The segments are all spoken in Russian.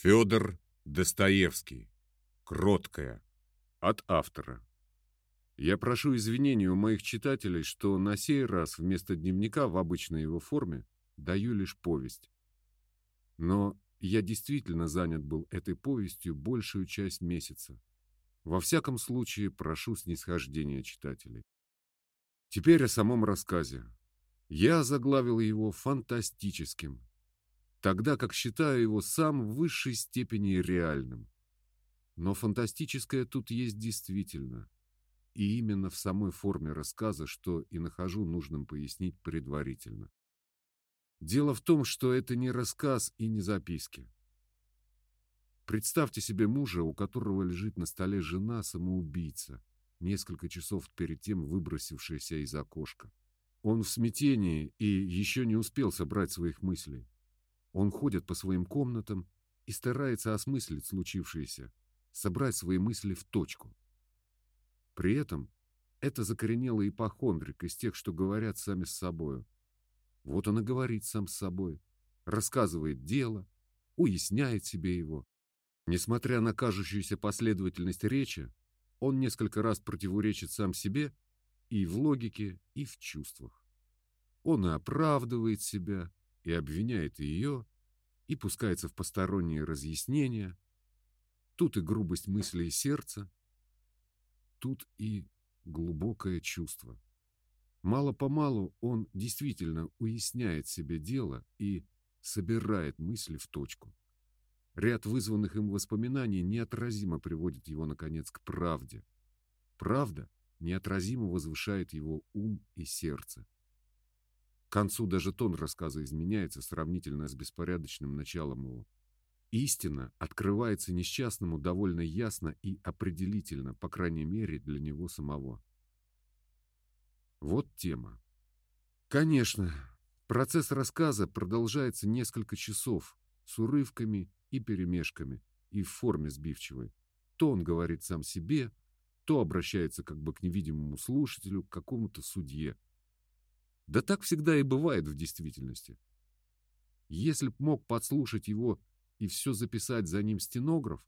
Федор Достоевский. Кроткая. От автора. Я прошу извинения у моих читателей, что на сей раз вместо дневника в обычной его форме даю лишь повесть. Но я действительно занят был этой повестью большую часть месяца. Во всяком случае, прошу снисхождения читателей. Теперь о самом рассказе. Я заглавил его фантастическим, тогда как считаю его сам в высшей степени реальным. Но фантастическое тут есть действительно, и именно в самой форме рассказа, что и нахожу нужным пояснить предварительно. Дело в том, что это не рассказ и не записки. Представьте себе мужа, у которого лежит на столе жена-самоубийца, несколько часов перед тем выбросившаяся из окошка. Он в смятении и еще не успел собрать своих мыслей. Он ходит по своим комнатам и старается осмыслить случившееся, собрать свои мысли в точку. При этом это закоренелый ипохондрик из тех, что говорят сами с собою. Вот он и говорит сам с собой, рассказывает дело, уясняет себе его. Несмотря на кажущуюся последовательность речи, он несколько раз противоречит сам себе и в логике, и в чувствах. Он и оправдывает себя, и обвиняет ее, и пускается в посторонние разъяснения. Тут и грубость мысли и сердца, тут и глубокое чувство. Мало-помалу он действительно уясняет себе дело и собирает мысли в точку. Ряд вызванных им воспоминаний неотразимо приводит его, наконец, к правде. Правда неотразимо возвышает его ум и сердце. К концу даже тон рассказа изменяется сравнительно с беспорядочным началом его. Истина открывается несчастному довольно ясно и определительно, по крайней мере, для него самого. Вот тема. Конечно, процесс рассказа продолжается несколько часов с урывками и перемешками и в форме сбивчивой. То он говорит сам себе, то обращается как бы к невидимому слушателю, к какому-то судье. Да так всегда и бывает в действительности. Если б мог подслушать его и все записать за ним стенограф,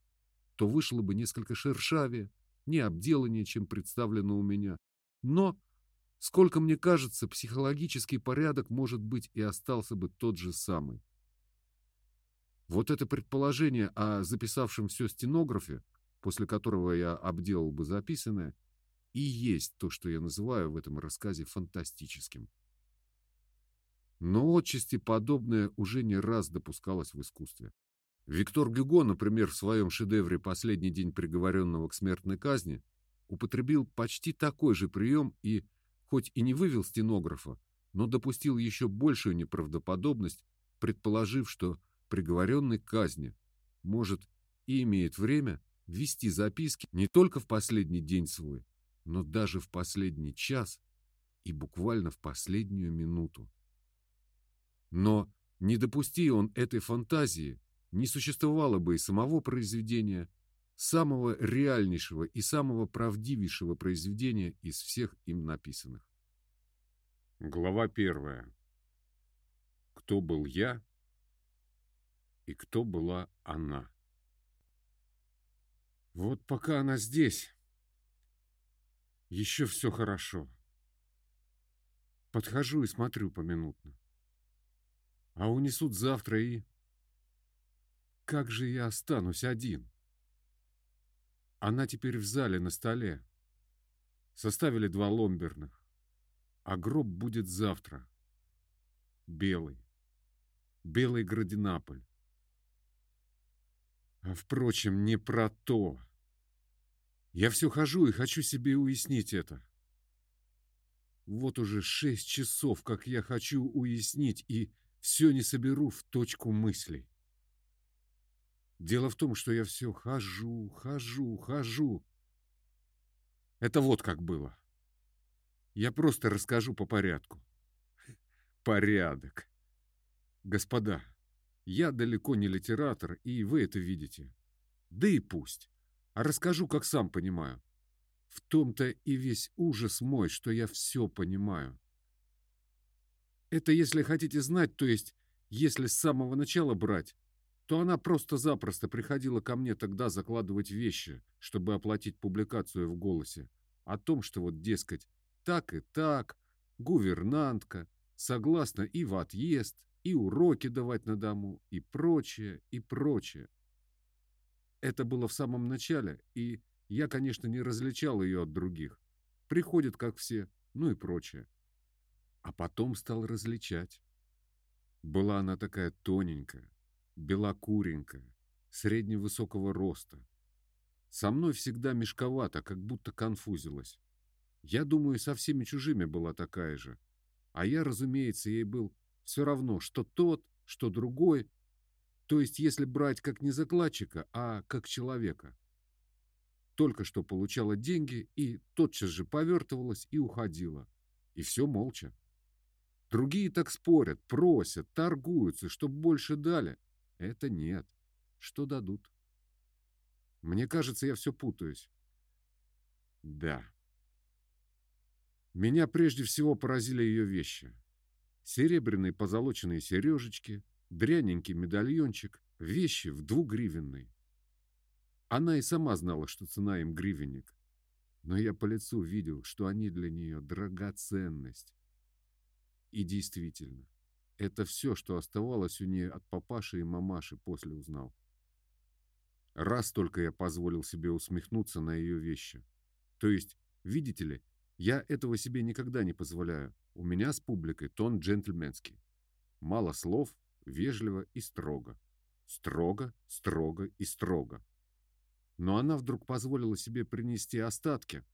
то вышло бы несколько шершавее, необделаннее, чем представлено у меня. Но, сколько мне кажется, психологический порядок, может быть, и остался бы тот же самый. Вот это предположение о записавшем все стенографе, после которого я обделал бы записанное, и есть то, что я называю в этом рассказе фантастическим. Но отчасти подобное уже не раз допускалось в искусстве. Виктор Гюго, например, в своем шедевре «Последний день приговоренного к смертной казни» употребил почти такой же прием и, хоть и не вывел стенографа, но допустил еще большую неправдоподобность, предположив, что приговоренный к казни может и имеет время вести записки не только в последний день свой, но даже в последний час и буквально в последнюю минуту. Но не допусти он этой фантазии, не существовало бы и самого произведения, самого реальнейшего и самого правдивейшего произведения из всех им написанных. Глава первая. Кто был я и кто была она? Вот пока она здесь, еще все хорошо. Подхожу и смотрю поминутно а унесут завтра и... Как же я останусь один? Она теперь в зале на столе. Составили два ломберных. А гроб будет завтра. Белый. Белый Градинаполь. А, впрочем, не про то. Я все хожу и хочу себе уяснить это. Вот уже шесть часов, как я хочу уяснить, и все не соберу в точку мыслей. Дело в том, что я все хожу, хожу, хожу. Это вот как было. Я просто расскажу по порядку. Порядок. Господа, я далеко не литератор, и вы это видите. Да и пусть. А расскажу, как сам понимаю. В том-то и весь ужас мой, что я все понимаю. Это если хотите знать, то есть если с самого начала брать, что она просто-запросто приходила ко мне тогда закладывать вещи, чтобы оплатить публикацию в «Голосе», о том, что вот, дескать, так и так, гувернантка, согласна и в отъезд, и уроки давать на дому, и прочее, и прочее. Это было в самом начале, и я, конечно, не различал ее от других. Приходит, как все, ну и прочее. А потом стал различать. Была она такая тоненькая, белокуренькая, средневысокого роста. Со мной всегда мешковато, как будто конфузилась. Я думаю, со всеми чужими была такая же. А я, разумеется, ей был все равно, что тот, что другой. То есть, если брать как не закладчика, а как человека. Только что получала деньги и тотчас же повертывалась и уходила. И все молча. Другие так спорят, просят, торгуются, чтоб больше дали. Это нет. Что дадут? Мне кажется, я все путаюсь. Да. Меня прежде всего поразили ее вещи. Серебряные позолоченные сережечки, дряненький медальончик, вещи в двугривенной. Она и сама знала, что цена им гривенник. Но я по лицу видел, что они для нее драгоценность. И действительно, это все, что оставалось у нее от папаши и мамаши, после узнал. Раз только я позволил себе усмехнуться на ее вещи. То есть, видите ли, я этого себе никогда не позволяю. У меня с публикой тон джентльменский. Мало слов, вежливо и строго. Строго, строго и строго. Но она вдруг позволила себе принести остатки,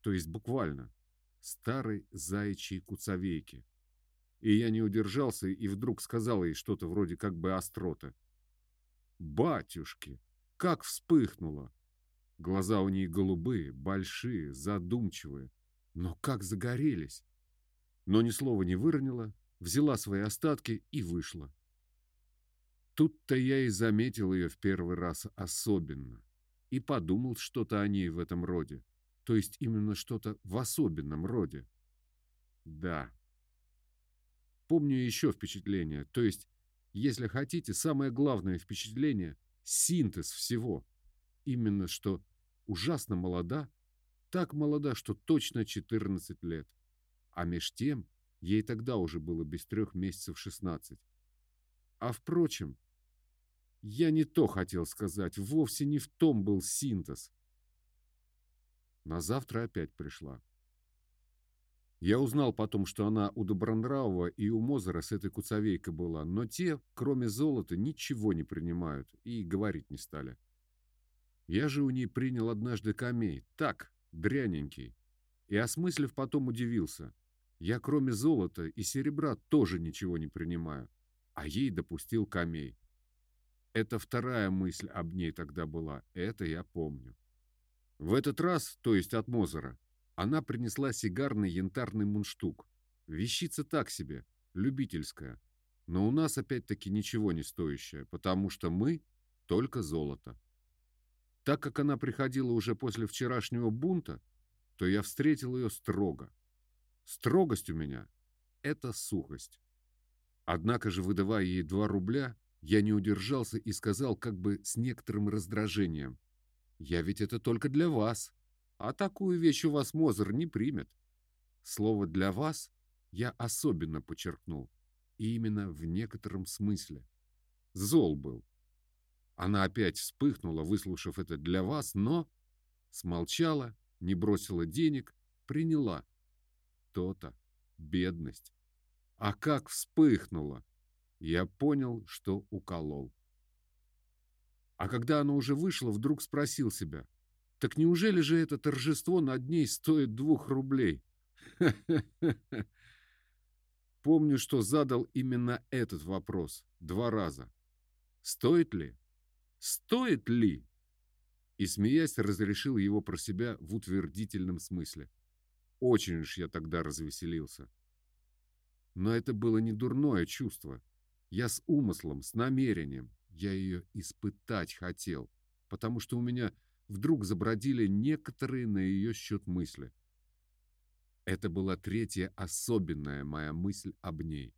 то есть буквально, старой заячьей куцовейки. И я не удержался и вдруг сказал ей что-то вроде как бы остроты. «Батюшки!» Как вспыхнуло! Глаза у ней голубые, большие, задумчивые. Но как загорелись! Но ни слова не выронила, взяла свои остатки и вышла. Тут-то я и заметил ее в первый раз особенно. И подумал что-то о ней в этом роде. То есть именно что-то в особенном роде. Да. Помню еще впечатление. То есть, если хотите, самое главное впечатление — синтез всего. Именно что ужасно молода, так молода, что точно 14 лет. А меж тем ей тогда уже было без трех месяцев 16. А впрочем, я не то хотел сказать, вовсе не в том был синтез. На завтра опять пришла. Я узнал потом, что она у Добронравова и у Мозера с этой куцовейкой была, но те, кроме золота, ничего не принимают и говорить не стали. Я же у ней принял однажды камей, так, дряненький, и, осмыслив, потом удивился. Я, кроме золота и серебра, тоже ничего не принимаю, а ей допустил камей. Это вторая мысль об ней тогда была, это я помню. В этот раз, то есть от Мозера, она принесла сигарный янтарный мундштук. Вещица так себе, любительская. Но у нас опять-таки ничего не стоящее, потому что мы только золото. Так как она приходила уже после вчерашнего бунта, то я встретил ее строго. Строгость у меня — это сухость. Однако же, выдавая ей два рубля, я не удержался и сказал как бы с некоторым раздражением. «Я ведь это только для вас. А такую вещь у вас Мозер не примет. Слово «для вас» я особенно подчеркнул. Именно в некотором смысле. Зол был. Она опять вспыхнула, выслушав это «для вас», но смолчала, не бросила денег, приняла. То-то. Бедность. А как вспыхнула! Я понял, что уколол. А когда она уже вышла, вдруг спросил себя — так неужели же это торжество над ней стоит двух рублей? Помню, что задал именно этот вопрос два раза. Стоит ли? Стоит ли? И, смеясь, разрешил его про себя в утвердительном смысле. Очень уж я тогда развеселился. Но это было не дурное чувство. Я с умыслом, с намерением. Я ее испытать хотел, потому что у меня вдруг забродили некоторые на ее счет мысли. Это была третья особенная моя мысль об ней.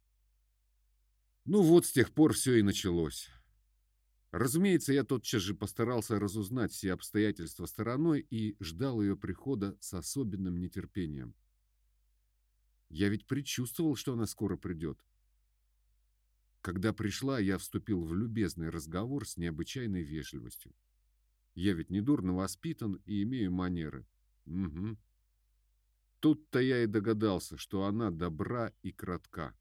Ну вот с тех пор все и началось. Разумеется, я тотчас же постарался разузнать все обстоятельства стороной и ждал ее прихода с особенным нетерпением. Я ведь предчувствовал, что она скоро придет. Когда пришла, я вступил в любезный разговор с необычайной вежливостью. Я ведь недурно воспитан и имею манеры. Угу. Тут-то я и догадался, что она добра и кратка.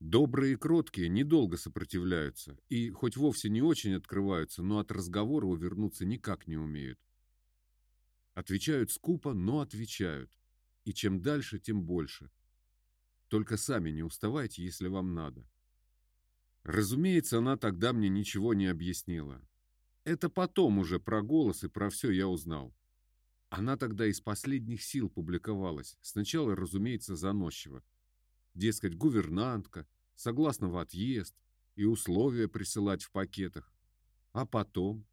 Добрые и кроткие недолго сопротивляются и хоть вовсе не очень открываются, но от разговора увернуться никак не умеют. Отвечают скупо, но отвечают. И чем дальше, тем больше. Только сами не уставайте, если вам надо. Разумеется, она тогда мне ничего не объяснила. Это потом уже про голос и про все я узнал. Она тогда из последних сил публиковалась. Сначала, разумеется, заносчиво. Дескать, гувернантка, согласна в отъезд и условия присылать в пакетах. А потом?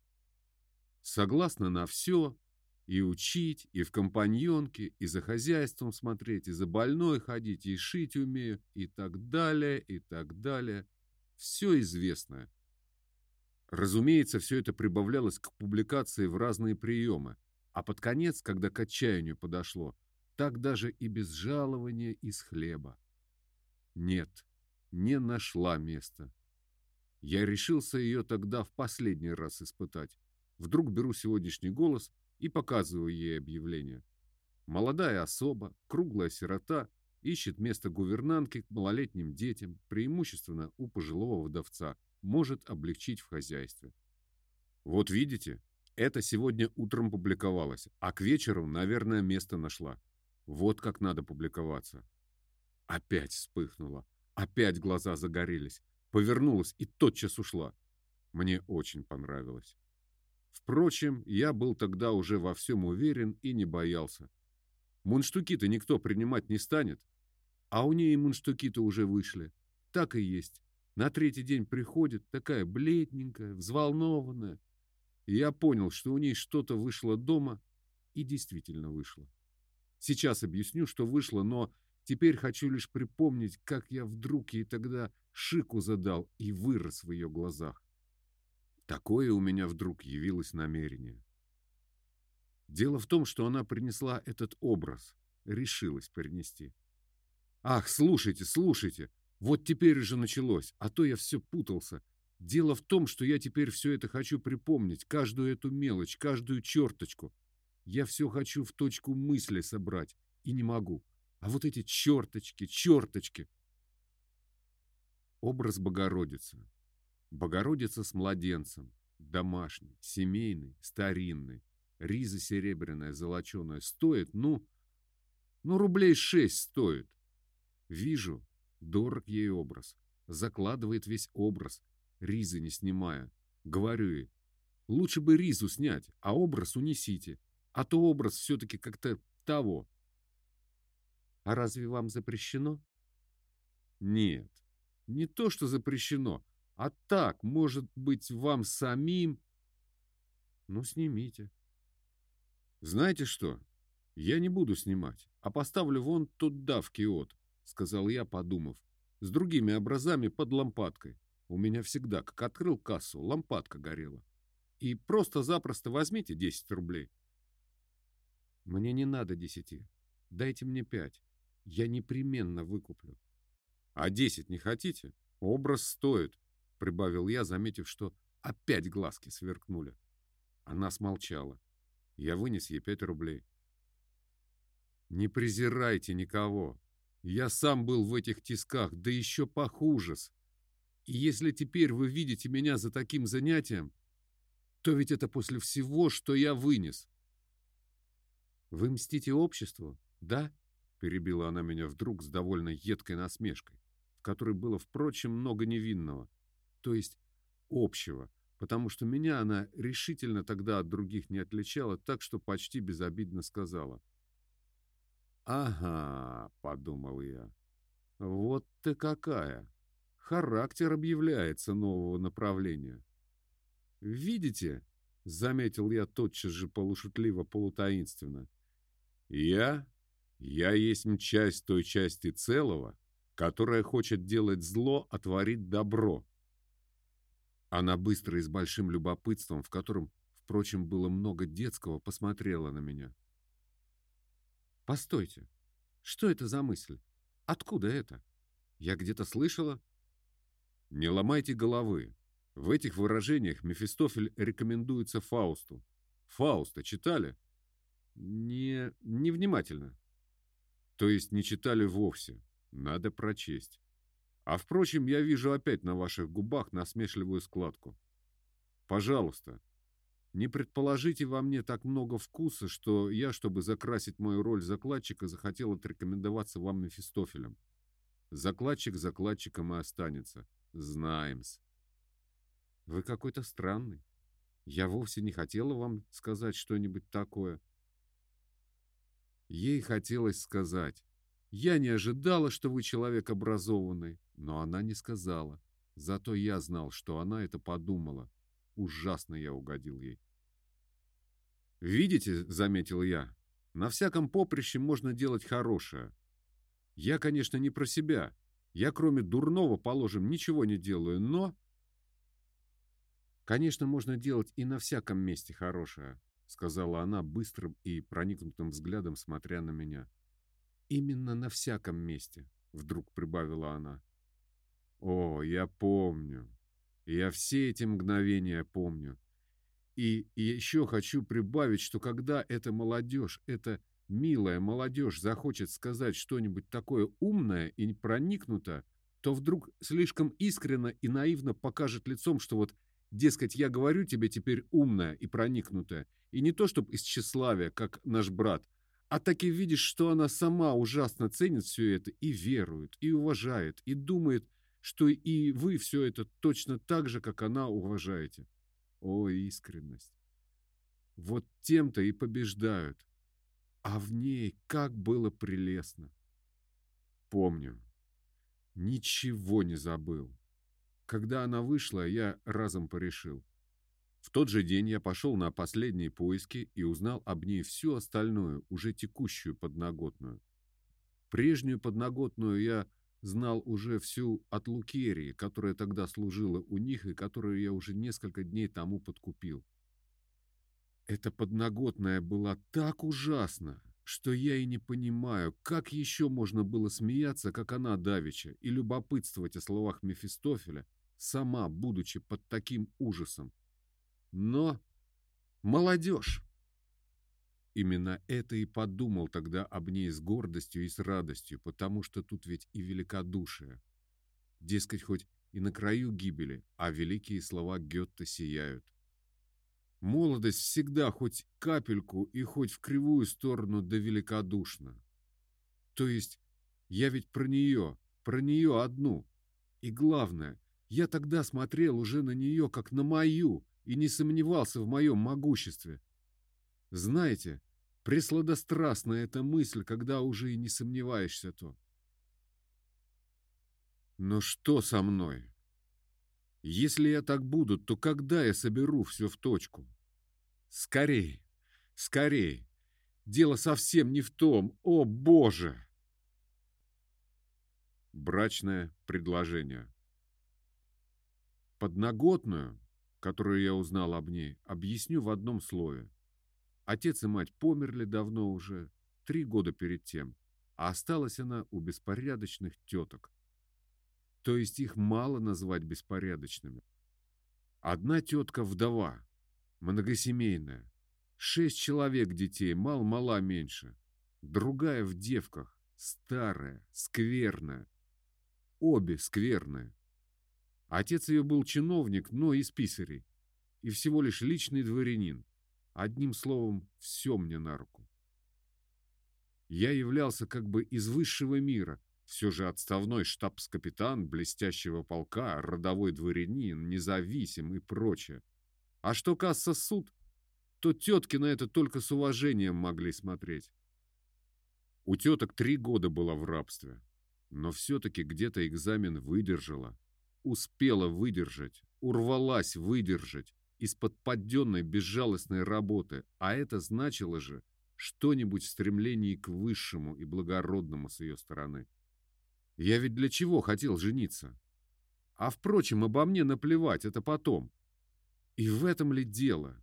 Согласна на все, и учить, и в компаньонке, и за хозяйством смотреть, и за больной ходить, и шить умею, и так далее, и так далее. Все известное. Разумеется, все это прибавлялось к публикации в разные приемы, а под конец, когда к отчаянию подошло, так даже и без жалования из хлеба. Нет, не нашла места. Я решился ее тогда в последний раз испытать. Вдруг беру сегодняшний голос и показываю ей объявление. Молодая особа, круглая сирота, ищет место гувернантки к малолетним детям, преимущественно у пожилого вдовца, может облегчить в хозяйстве. Вот видите, это сегодня утром публиковалось, а к вечеру, наверное, место нашла. Вот как надо публиковаться. Опять вспыхнула, опять глаза загорелись, повернулась и тотчас ушла. Мне очень понравилось. Впрочем, я был тогда уже во всем уверен и не боялся. Мунштуки-то никто принимать не станет, а у нее мунштуки-то уже вышли. Так и есть. На третий день приходит, такая бледненькая, взволнованная. И я понял, что у ней что-то вышло дома, и действительно вышло. Сейчас объясню, что вышло, но теперь хочу лишь припомнить, как я вдруг ей тогда шику задал и вырос в ее глазах. Такое у меня вдруг явилось намерение. Дело в том, что она принесла этот образ, решилась принести. Ах, слушайте, слушайте, вот теперь уже началось, а то я все путался. Дело в том, что я теперь все это хочу припомнить, каждую эту мелочь, каждую черточку. Я все хочу в точку мысли собрать, и не могу. А вот эти черточки, черточки. Образ Богородицы. Богородица с младенцем, домашний, семейный, старинный, риза серебряная, золоченая, стоит, ну, ну, рублей шесть стоит. Вижу, дорог ей образ, закладывает весь образ, ризы не снимая. Говорю ей, лучше бы ризу снять, а образ унесите, а то образ все-таки как-то того. А разве вам запрещено? Нет, не то, что запрещено, а так, может быть, вам самим... Ну, снимите. Знаете что? Я не буду снимать, а поставлю вон туда, в киот, сказал я, подумав. С другими образами под лампадкой. У меня всегда, как открыл кассу, лампадка горела. И просто-запросто возьмите 10 рублей. Мне не надо десяти. Дайте мне пять. Я непременно выкуплю. А десять не хотите? Образ стоит прибавил я, заметив, что опять глазки сверкнули. Она смолчала. Я вынес ей пять рублей. Не презирайте никого. Я сам был в этих тисках, да еще похуже. И если теперь вы видите меня за таким занятием, то ведь это после всего, что я вынес. Вы мстите обществу, да? Перебила она меня вдруг с довольно едкой насмешкой, в которой было, впрочем, много невинного то есть общего, потому что меня она решительно тогда от других не отличала, так что почти безобидно сказала. «Ага», — подумал я, — «вот ты какая! Характер объявляется нового направления». «Видите?» — заметил я тотчас же полушутливо-полутаинственно. «Я? Я есть часть той части целого, которая хочет делать зло, а творит добро», Она быстро и с большим любопытством, в котором, впрочем, было много детского, посмотрела на меня. «Постойте, что это за мысль? Откуда это? Я где-то слышала?» «Не ломайте головы. В этих выражениях Мефистофель рекомендуется Фаусту. Фауста читали?» «Не... невнимательно». «То есть не читали вовсе. Надо прочесть. А впрочем, я вижу опять на ваших губах насмешливую складку. Пожалуйста, не предположите во мне так много вкуса, что я, чтобы закрасить мою роль закладчика, захотел отрекомендоваться вам Мефистофелем. Закладчик закладчиком и останется. Знаем-с. Вы какой-то странный. Я вовсе не хотела вам сказать что-нибудь такое. Ей хотелось сказать. Я не ожидала, что вы человек образованный, но она не сказала. Зато я знал, что она это подумала. Ужасно я угодил ей. «Видите, — заметил я, — на всяком поприще можно делать хорошее. Я, конечно, не про себя. Я, кроме дурного, положим, ничего не делаю, но...» «Конечно, можно делать и на всяком месте хорошее», — сказала она быстрым и проникнутым взглядом, смотря на меня. Именно на всяком месте, вдруг прибавила она. О, я помню. Я все эти мгновения помню. И, еще хочу прибавить, что когда эта молодежь, эта милая молодежь захочет сказать что-нибудь такое умное и проникнуто, то вдруг слишком искренно и наивно покажет лицом, что вот, дескать, я говорю тебе теперь умное и проникнутое, и не то, чтобы из тщеславия, как наш брат, а так и видишь, что она сама ужасно ценит все это и верует, и уважает, и думает, что и вы все это точно так же, как она уважаете. О, искренность! Вот тем-то и побеждают. А в ней как было прелестно. Помню. Ничего не забыл. Когда она вышла, я разом порешил. В тот же день я пошел на последние поиски и узнал об ней всю остальную, уже текущую подноготную. Прежнюю подноготную я знал уже всю от Лукерии, которая тогда служила у них и которую я уже несколько дней тому подкупил. Эта подноготная была так ужасна, что я и не понимаю, как еще можно было смеяться, как она давеча, и любопытствовать о словах Мефистофеля, сама, будучи под таким ужасом. Но молодежь. Именно это и подумал тогда об ней с гордостью и с радостью, потому что тут ведь и великодушие. Дескать, хоть и на краю гибели, а великие слова Гетта сияют. Молодость всегда хоть капельку и хоть в кривую сторону да великодушна. То есть я ведь про нее, про нее одну. И главное, я тогда смотрел уже на нее, как на мою, и не сомневался в моем могуществе. Знаете, пресладострастная эта мысль, когда уже и не сомневаешься то. Но что со мной? Если я так буду, то когда я соберу все в точку? Скорей, скорей! Дело совсем не в том, о боже! Брачное предложение. Подноготную которую я узнал об ней, объясню в одном слове. Отец и мать померли давно уже, три года перед тем, а осталась она у беспорядочных теток. То есть их мало назвать беспорядочными. Одна тетка вдова, многосемейная, шесть человек детей, мал-мала меньше, другая в девках, старая, скверная, обе скверные. Отец ее был чиновник, но из писарей, и всего лишь личный дворянин. Одним словом, все мне на руку. Я являлся как бы из высшего мира, все же отставной штабс-капитан блестящего полка, родовой дворянин, независим и прочее. А что касса суд, то тетки на это только с уважением могли смотреть. У теток три года была в рабстве, но все-таки где-то экзамен выдержала успела выдержать, урвалась выдержать из-под подденной безжалостной работы, а это значило же что-нибудь в стремлении к высшему и благородному с ее стороны. Я ведь для чего хотел жениться? А впрочем, обо мне наплевать, это потом. И в этом ли дело?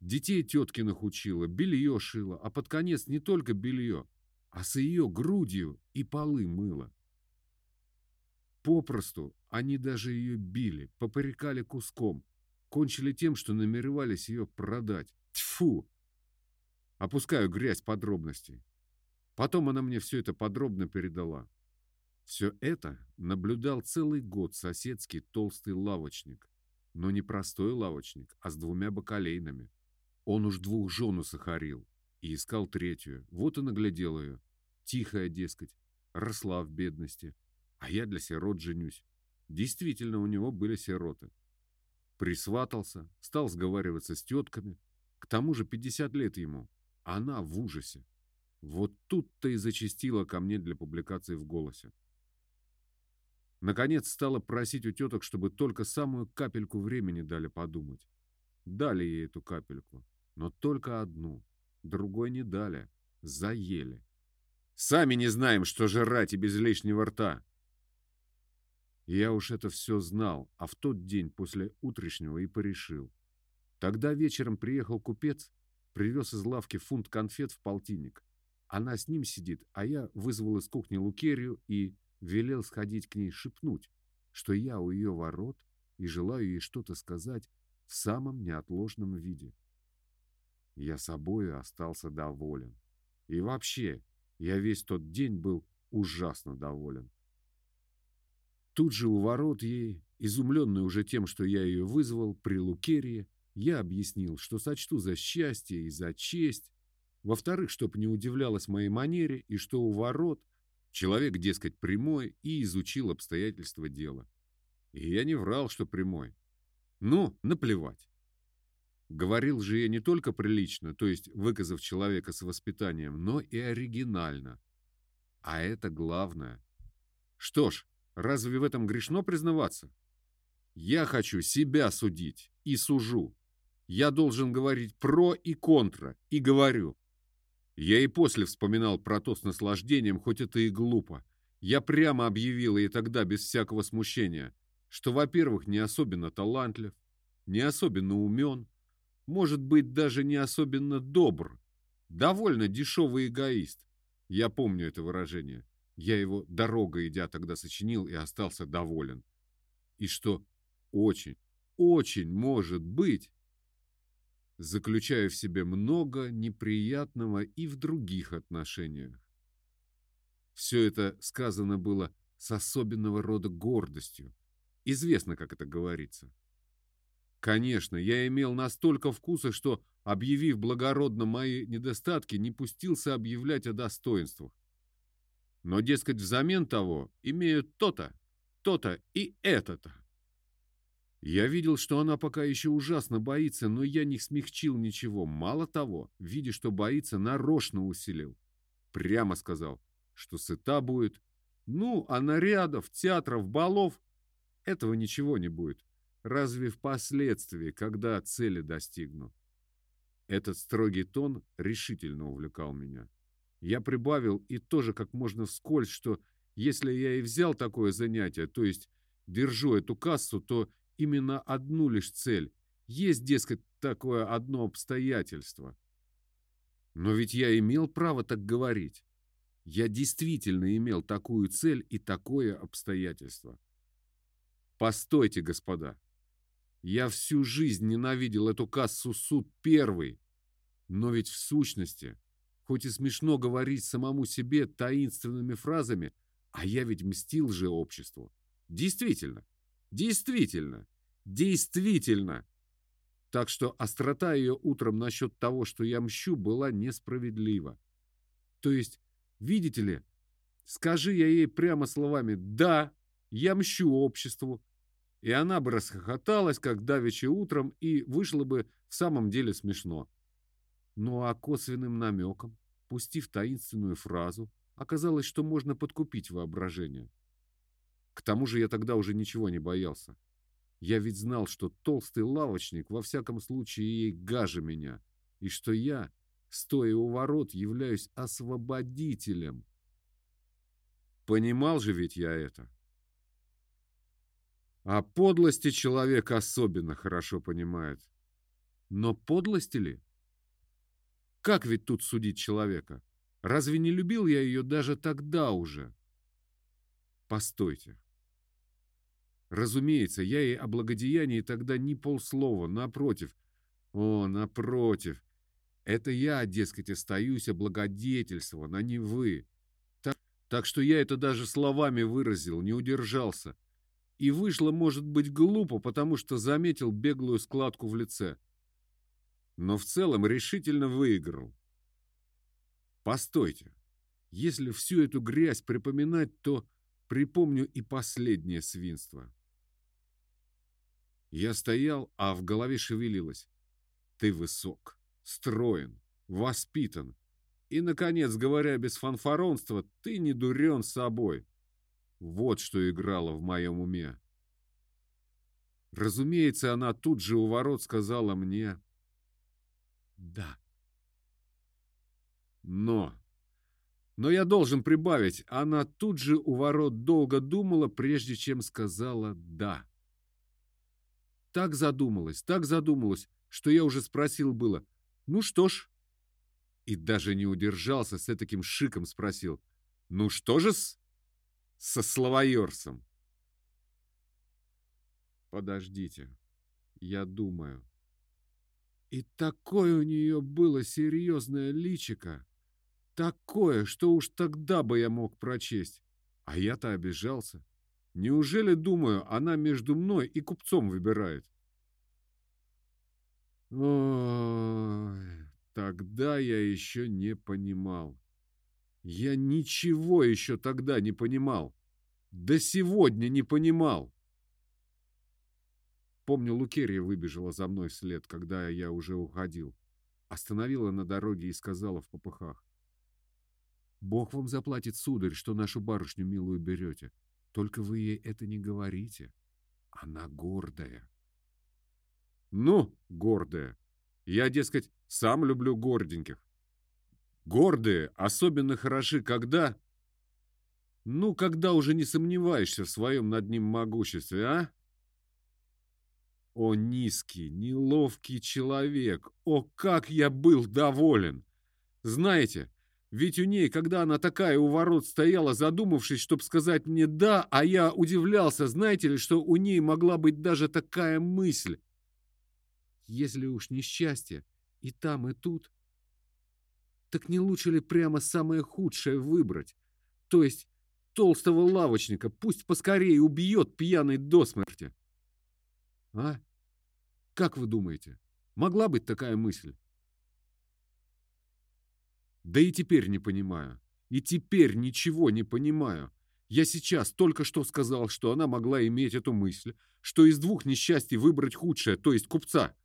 Детей теткиных учила, белье шила, а под конец не только белье, а с ее грудью и полы мыла. Попросту они даже ее били, попорекали куском, кончили тем, что намеревались ее продать. Тьфу! Опускаю грязь подробностей. Потом она мне все это подробно передала. Все это наблюдал целый год соседский толстый лавочник. Но не простой лавочник, а с двумя бакалейнами. Он уж двух жен усахарил и искал третью. Вот и наглядел ее. Тихая, дескать, росла в бедности. А я для сирот женюсь. Действительно, у него были сироты. Присватался, стал сговариваться с тетками. К тому же 50 лет ему. Она в ужасе. Вот тут-то и зачастила ко мне для публикации в «Голосе». Наконец стала просить у теток, чтобы только самую капельку времени дали подумать. Дали ей эту капельку, но только одну. Другой не дали, заели. Сами не знаем, что жрать и без лишнего рта. И я уж это все знал, а в тот день после утрешнего и порешил. Тогда вечером приехал купец, привез из лавки фунт конфет в полтинник. Она с ним сидит, а я вызвал из кухни Лукерию и велел сходить к ней шепнуть, что я у ее ворот и желаю ей что-то сказать в самом неотложном виде. Я собою остался доволен. И вообще, я весь тот день был ужасно доволен. Тут же у ворот ей, изумленный уже тем, что я ее вызвал, при Лукерии, я объяснил, что сочту за счастье и за честь, во-вторых, чтоб не удивлялась моей манере, и что у ворот человек, дескать, прямой и изучил обстоятельства дела. И я не врал, что прямой. Ну, наплевать. Говорил же я не только прилично, то есть выказав человека с воспитанием, но и оригинально. А это главное. Что ж, Разве в этом грешно признаваться? Я хочу себя судить и сужу. Я должен говорить про и контра, и говорю. Я и после вспоминал про то с наслаждением, хоть это и глупо. Я прямо объявил и тогда без всякого смущения, что, во-первых, не особенно талантлив, не особенно умен, может быть, даже не особенно добр, довольно дешевый эгоист. Я помню это выражение. Я его дорога идя тогда сочинил и остался доволен. И что очень, очень может быть, заключая в себе много неприятного и в других отношениях. Все это сказано было с особенного рода гордостью. Известно, как это говорится. Конечно, я имел настолько вкуса, что, объявив благородно мои недостатки, не пустился объявлять о достоинствах. Но, дескать, взамен того имеют то-то, то-то и это-то. Я видел, что она пока еще ужасно боится, но я не смягчил ничего. Мало того, видя, что боится, нарочно усилил. Прямо сказал, что сыта будет. Ну, а нарядов, театров, балов — этого ничего не будет. Разве впоследствии, когда цели достигну? Этот строгий тон решительно увлекал меня. Я прибавил и тоже как можно вскользь, что если я и взял такое занятие, то есть держу эту кассу, то именно одну лишь цель. Есть, дескать, такое одно обстоятельство. Но ведь я имел право так говорить. Я действительно имел такую цель и такое обстоятельство. Постойте, господа. Я всю жизнь ненавидел эту кассу суд первый. Но ведь в сущности Хоть и смешно говорить самому себе таинственными фразами, а я ведь мстил же обществу. Действительно, действительно, действительно. Так что острота ее утром насчет того, что я мщу, была несправедлива. То есть, видите ли, скажи я ей прямо словами «да, я мщу обществу», и она бы расхохоталась, как давеча утром, и вышло бы в самом деле смешно. Ну а косвенным намеком, пустив таинственную фразу, оказалось, что можно подкупить воображение. К тому же я тогда уже ничего не боялся. Я ведь знал, что толстый лавочник во всяком случае ей гаже меня, и что я, стоя у ворот, являюсь освободителем. Понимал же ведь я это. А подлости человек особенно хорошо понимает. Но подлости ли? Как ведь тут судить человека? Разве не любил я ее даже тогда уже? Постойте. Разумеется, я ей о благодеянии тогда ни полслова, напротив. О, напротив. Это я, дескать, остаюсь облагодетельствован, а не вы. Так, так что я это даже словами выразил, не удержался. И вышло, может быть, глупо, потому что заметил беглую складку в лице. Но в целом решительно выиграл. Постойте. Если всю эту грязь припоминать, то припомню и последнее свинство. Я стоял, а в голове шевелилось. Ты высок, строен, воспитан. И, наконец, говоря без фанфаронства, ты не дурен собой. Вот что играло в моем уме. Разумеется, она тут же у ворот сказала мне «да». Но... Но я должен прибавить, она тут же у ворот долго думала, прежде чем сказала «да». Так задумалась, так задумалась, что я уже спросил было «ну что ж?» И даже не удержался, с таким шиком спросил «ну что же-с?» со словоерсом. Подождите, я думаю. И такое у нее было серьезное личико, такое, что уж тогда бы я мог прочесть. А я-то обижался. Неужели, думаю, она между мной и купцом выбирает? Ой, тогда я еще не понимал. Я ничего еще тогда не понимал. До сегодня не понимал. Помню, Лукерия выбежала за мной вслед, когда я уже уходил. Остановила на дороге и сказала в попыхах. «Бог вам заплатит, сударь, что нашу барышню милую берете. Только вы ей это не говорите. Она гордая». «Ну, гордая. Я, дескать, сам люблю горденьких. Гордые особенно хороши, когда... Ну, когда уже не сомневаешься в своем над ним могуществе, а? О, низкий, неловкий человек! О, как я был доволен! Знаете, ведь у ней, когда она такая у ворот стояла, задумавшись, чтобы сказать мне «да», а я удивлялся, знаете ли, что у ней могла быть даже такая мысль. Если уж несчастье и там, и тут, так не лучше ли прямо самое худшее выбрать? То есть толстого лавочника пусть поскорее убьет пьяный до смерти. А? Как вы думаете, могла быть такая мысль? Да и теперь не понимаю. И теперь ничего не понимаю. Я сейчас только что сказал, что она могла иметь эту мысль, что из двух несчастий выбрать худшее, то есть купца.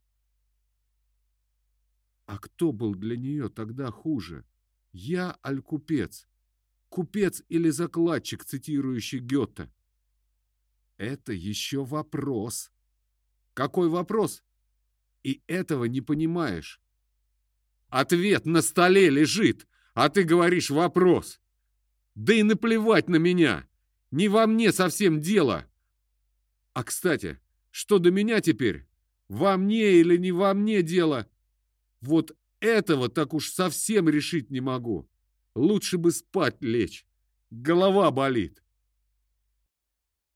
А кто был для нее тогда хуже? Я аль купец? Купец или закладчик, цитирующий Гёте? Это еще вопрос. Какой вопрос? И этого не понимаешь. Ответ на столе лежит, а ты говоришь вопрос. Да и наплевать на меня. Не во мне совсем дело. А, кстати, что до меня теперь? Во мне или не во мне дело? Вот этого так уж совсем решить не могу. Лучше бы спать лечь. Голова болит.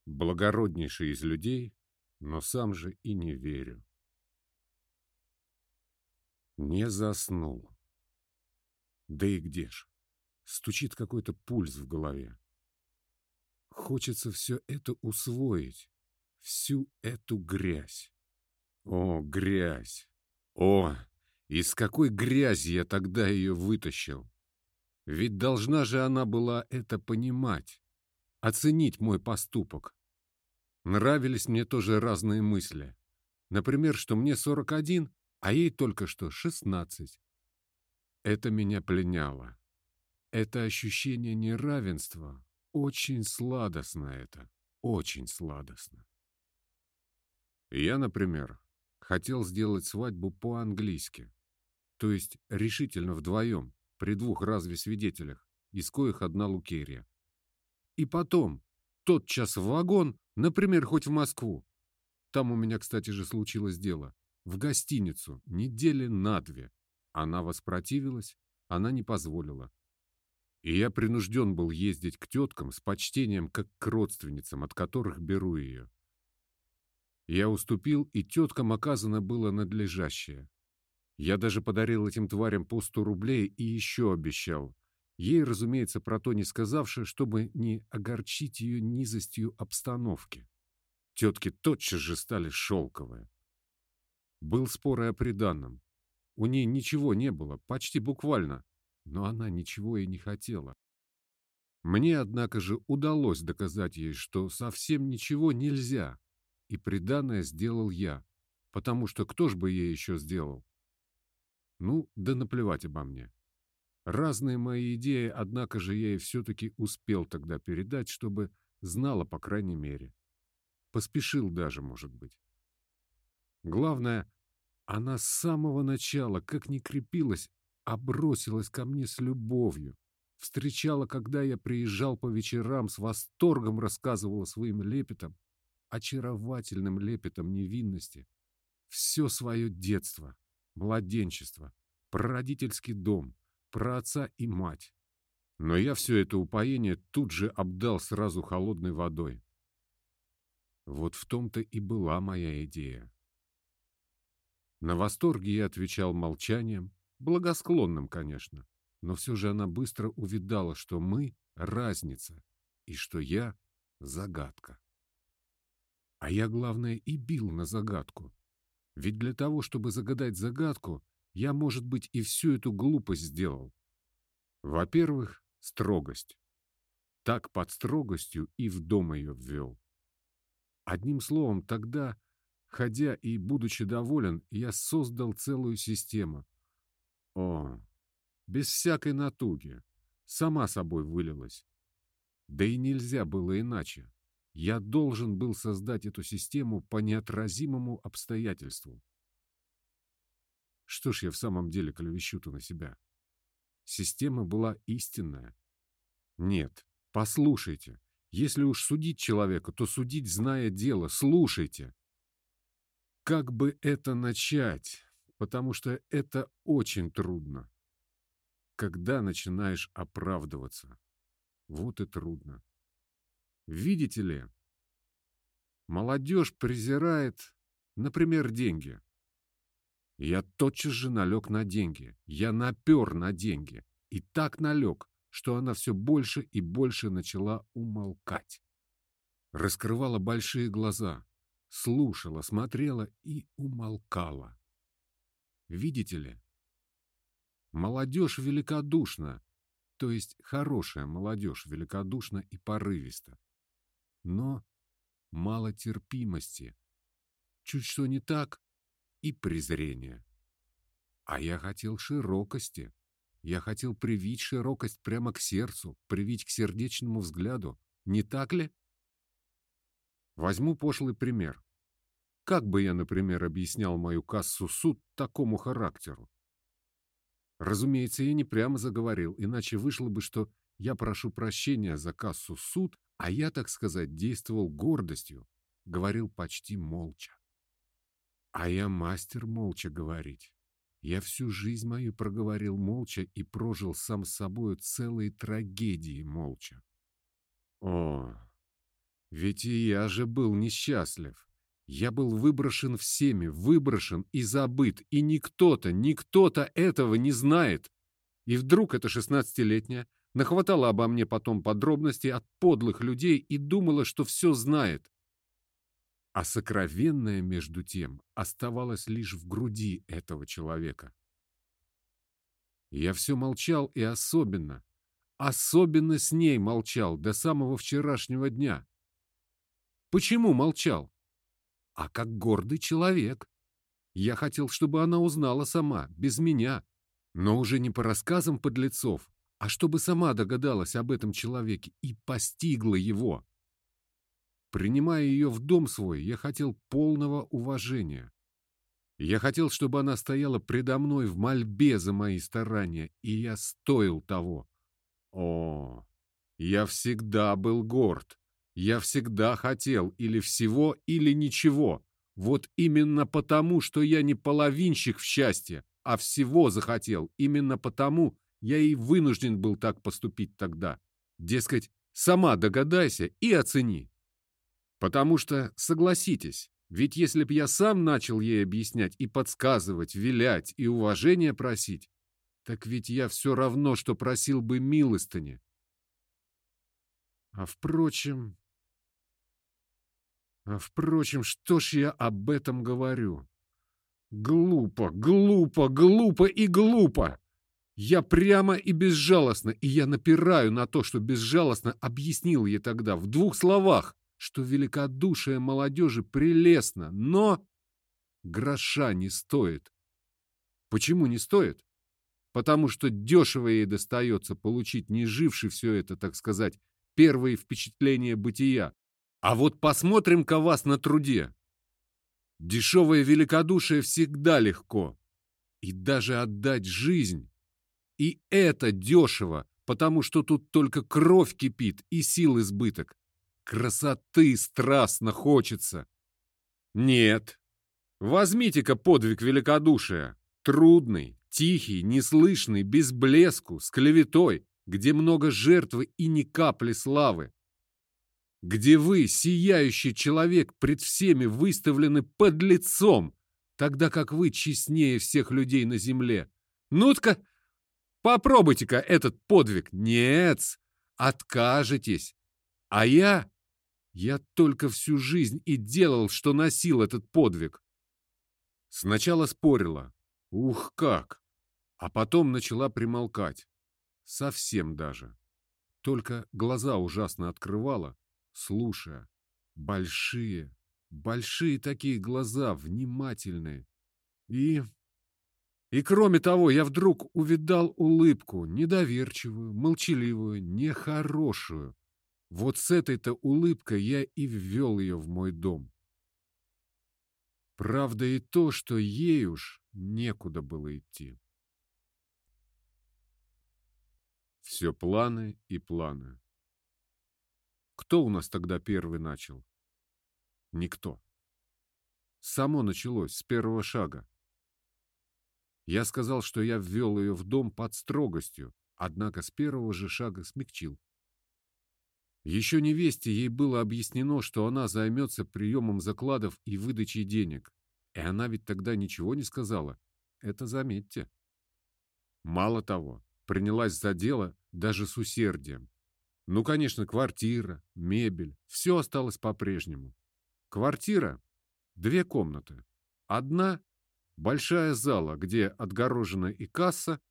Благороднейший из людей, но сам же и не верю. Не заснул. Да и где ж? Стучит какой-то пульс в голове. Хочется все это усвоить, всю эту грязь. О, грязь! О, из какой грязи я тогда ее вытащил? Ведь должна же она была это понимать, оценить мой поступок. Нравились мне тоже разные мысли. Например, что мне 41, а ей только что 16. Это меня пленяло. Это ощущение неравенства очень сладостно это, очень сладостно. Я, например, хотел сделать свадьбу по-английски то есть решительно вдвоем, при двух разве свидетелях, из коих одна Лукерия. И потом, тотчас в вагон, например, хоть в Москву. Там у меня, кстати же, случилось дело. В гостиницу, недели на две. Она воспротивилась, она не позволила. И я принужден был ездить к теткам с почтением, как к родственницам, от которых беру ее. Я уступил, и теткам оказано было надлежащее. Я даже подарил этим тварям по сто рублей и еще обещал. Ей, разумеется, про то не сказавши, чтобы не огорчить ее низостью обстановки. Тетки тотчас же стали шелковые. Был спор и о приданном. У ней ничего не было, почти буквально, но она ничего и не хотела. Мне, однако же, удалось доказать ей, что совсем ничего нельзя, и приданное сделал я, потому что кто ж бы ей еще сделал? Ну, да наплевать обо мне. Разные мои идеи, однако же, я ей все-таки успел тогда передать, чтобы знала, по крайней мере. Поспешил даже, может быть. Главное, она с самого начала, как ни крепилась, а бросилась ко мне с любовью. Встречала, когда я приезжал по вечерам, с восторгом рассказывала своим лепетом, очаровательным лепетом невинности, все свое детство, младенчество, прародительский дом, про отца и мать. Но я все это упоение тут же обдал сразу холодной водой. Вот в том-то и была моя идея. На восторге я отвечал молчанием, благосклонным, конечно, но все же она быстро увидала, что мы — разница, и что я — загадка. А я, главное, и бил на загадку. Ведь для того, чтобы загадать загадку, я, может быть, и всю эту глупость сделал. Во-первых, строгость. Так под строгостью и в дом ее ввел. Одним словом, тогда Ходя и будучи доволен, я создал целую систему. О, без всякой натуги. Сама собой вылилась. Да и нельзя было иначе. Я должен был создать эту систему по неотразимому обстоятельству. Что ж я в самом деле клевещу-то на себя? Система была истинная. Нет, послушайте. Если уж судить человека, то судить, зная дело. Слушайте как бы это начать, потому что это очень трудно. Когда начинаешь оправдываться, вот и трудно. Видите ли, молодежь презирает, например, деньги. Я тотчас же налег на деньги. Я напер на деньги. И так налег, что она все больше и больше начала умолкать. Раскрывала большие глаза, слушала, смотрела и умолкала. Видите ли, молодежь великодушна, то есть хорошая молодежь великодушна и порывиста, но мало терпимости, чуть что не так и презрение. А я хотел широкости, я хотел привить широкость прямо к сердцу, привить к сердечному взгляду, не так ли? Возьму пошлый пример. Как бы я, например, объяснял мою кассу суд такому характеру? Разумеется, я не прямо заговорил, иначе вышло бы, что я прошу прощения за кассу суд, а я, так сказать, действовал гордостью, говорил почти молча. А я мастер молча говорить. Я всю жизнь мою проговорил молча и прожил сам с собою целые трагедии молча. О, ведь и я же был несчастлив. Я был выброшен всеми, выброшен и забыт, и никто-то, никто-то этого не знает. И вдруг эта шестнадцатилетняя нахватала обо мне потом подробностей от подлых людей и думала, что все знает. А сокровенное, между тем, оставалось лишь в груди этого человека. Я все молчал и особенно, особенно с ней молчал до самого вчерашнего дня. Почему молчал? А как гордый человек. Я хотел, чтобы она узнала сама, без меня. Но уже не по рассказам подлецов, а чтобы сама догадалась об этом человеке и постигла его. Принимая ее в дом свой, я хотел полного уважения. Я хотел, чтобы она стояла предо мной в мольбе за мои старания, и я стоил того. О, я всегда был горд. Я всегда хотел или всего, или ничего. Вот именно потому, что я не половинщик в счастье, а всего захотел. Именно потому я и вынужден был так поступить тогда. Дескать, сама догадайся и оцени. Потому что, согласитесь, ведь если б я сам начал ей объяснять и подсказывать, вилять и уважение просить, так ведь я все равно, что просил бы милостыни. А впрочем... А впрочем, что ж я об этом говорю? Глупо, глупо, глупо и глупо! Я прямо и безжалостно, и я напираю на то, что безжалостно объяснил ей тогда в двух словах, что великодушие молодежи прелестно, но гроша не стоит. Почему не стоит? Потому что дешево ей достается получить, не живший все это, так сказать, первые впечатления бытия. А вот посмотрим-ка вас на труде. Дешевое великодушие всегда легко. И даже отдать жизнь. И это дешево, потому что тут только кровь кипит и сил избыток. Красоты страстно хочется. Нет. Возьмите-ка подвиг великодушия. Трудный, тихий, неслышный, без блеску, с клеветой, где много жертвы и ни капли славы где вы, сияющий человек, пред всеми выставлены под лицом, тогда как вы честнее всех людей на земле. Ну-ка, попробуйте-ка этот подвиг. Нет, откажетесь. А я... Я только всю жизнь и делал, что носил этот подвиг. Сначала спорила. Ух, как! А потом начала примолкать. Совсем даже. Только глаза ужасно открывала, слушая. Большие, большие такие глаза, внимательные. И... И кроме того, я вдруг увидал улыбку, недоверчивую, молчаливую, нехорошую. Вот с этой-то улыбкой я и ввел ее в мой дом. Правда и то, что ей уж некуда было идти. Все планы и планы. Кто у нас тогда первый начал? Никто. Само началось с первого шага. Я сказал, что я ввел ее в дом под строгостью, однако с первого же шага смягчил. Еще невесте ей было объяснено, что она займется приемом закладов и выдачей денег. И она ведь тогда ничего не сказала. Это заметьте. Мало того, принялась за дело даже с усердием. Ну, конечно, квартира, мебель, все осталось по-прежнему. Квартира – две комнаты. Одна – большая зала, где отгорожена и касса,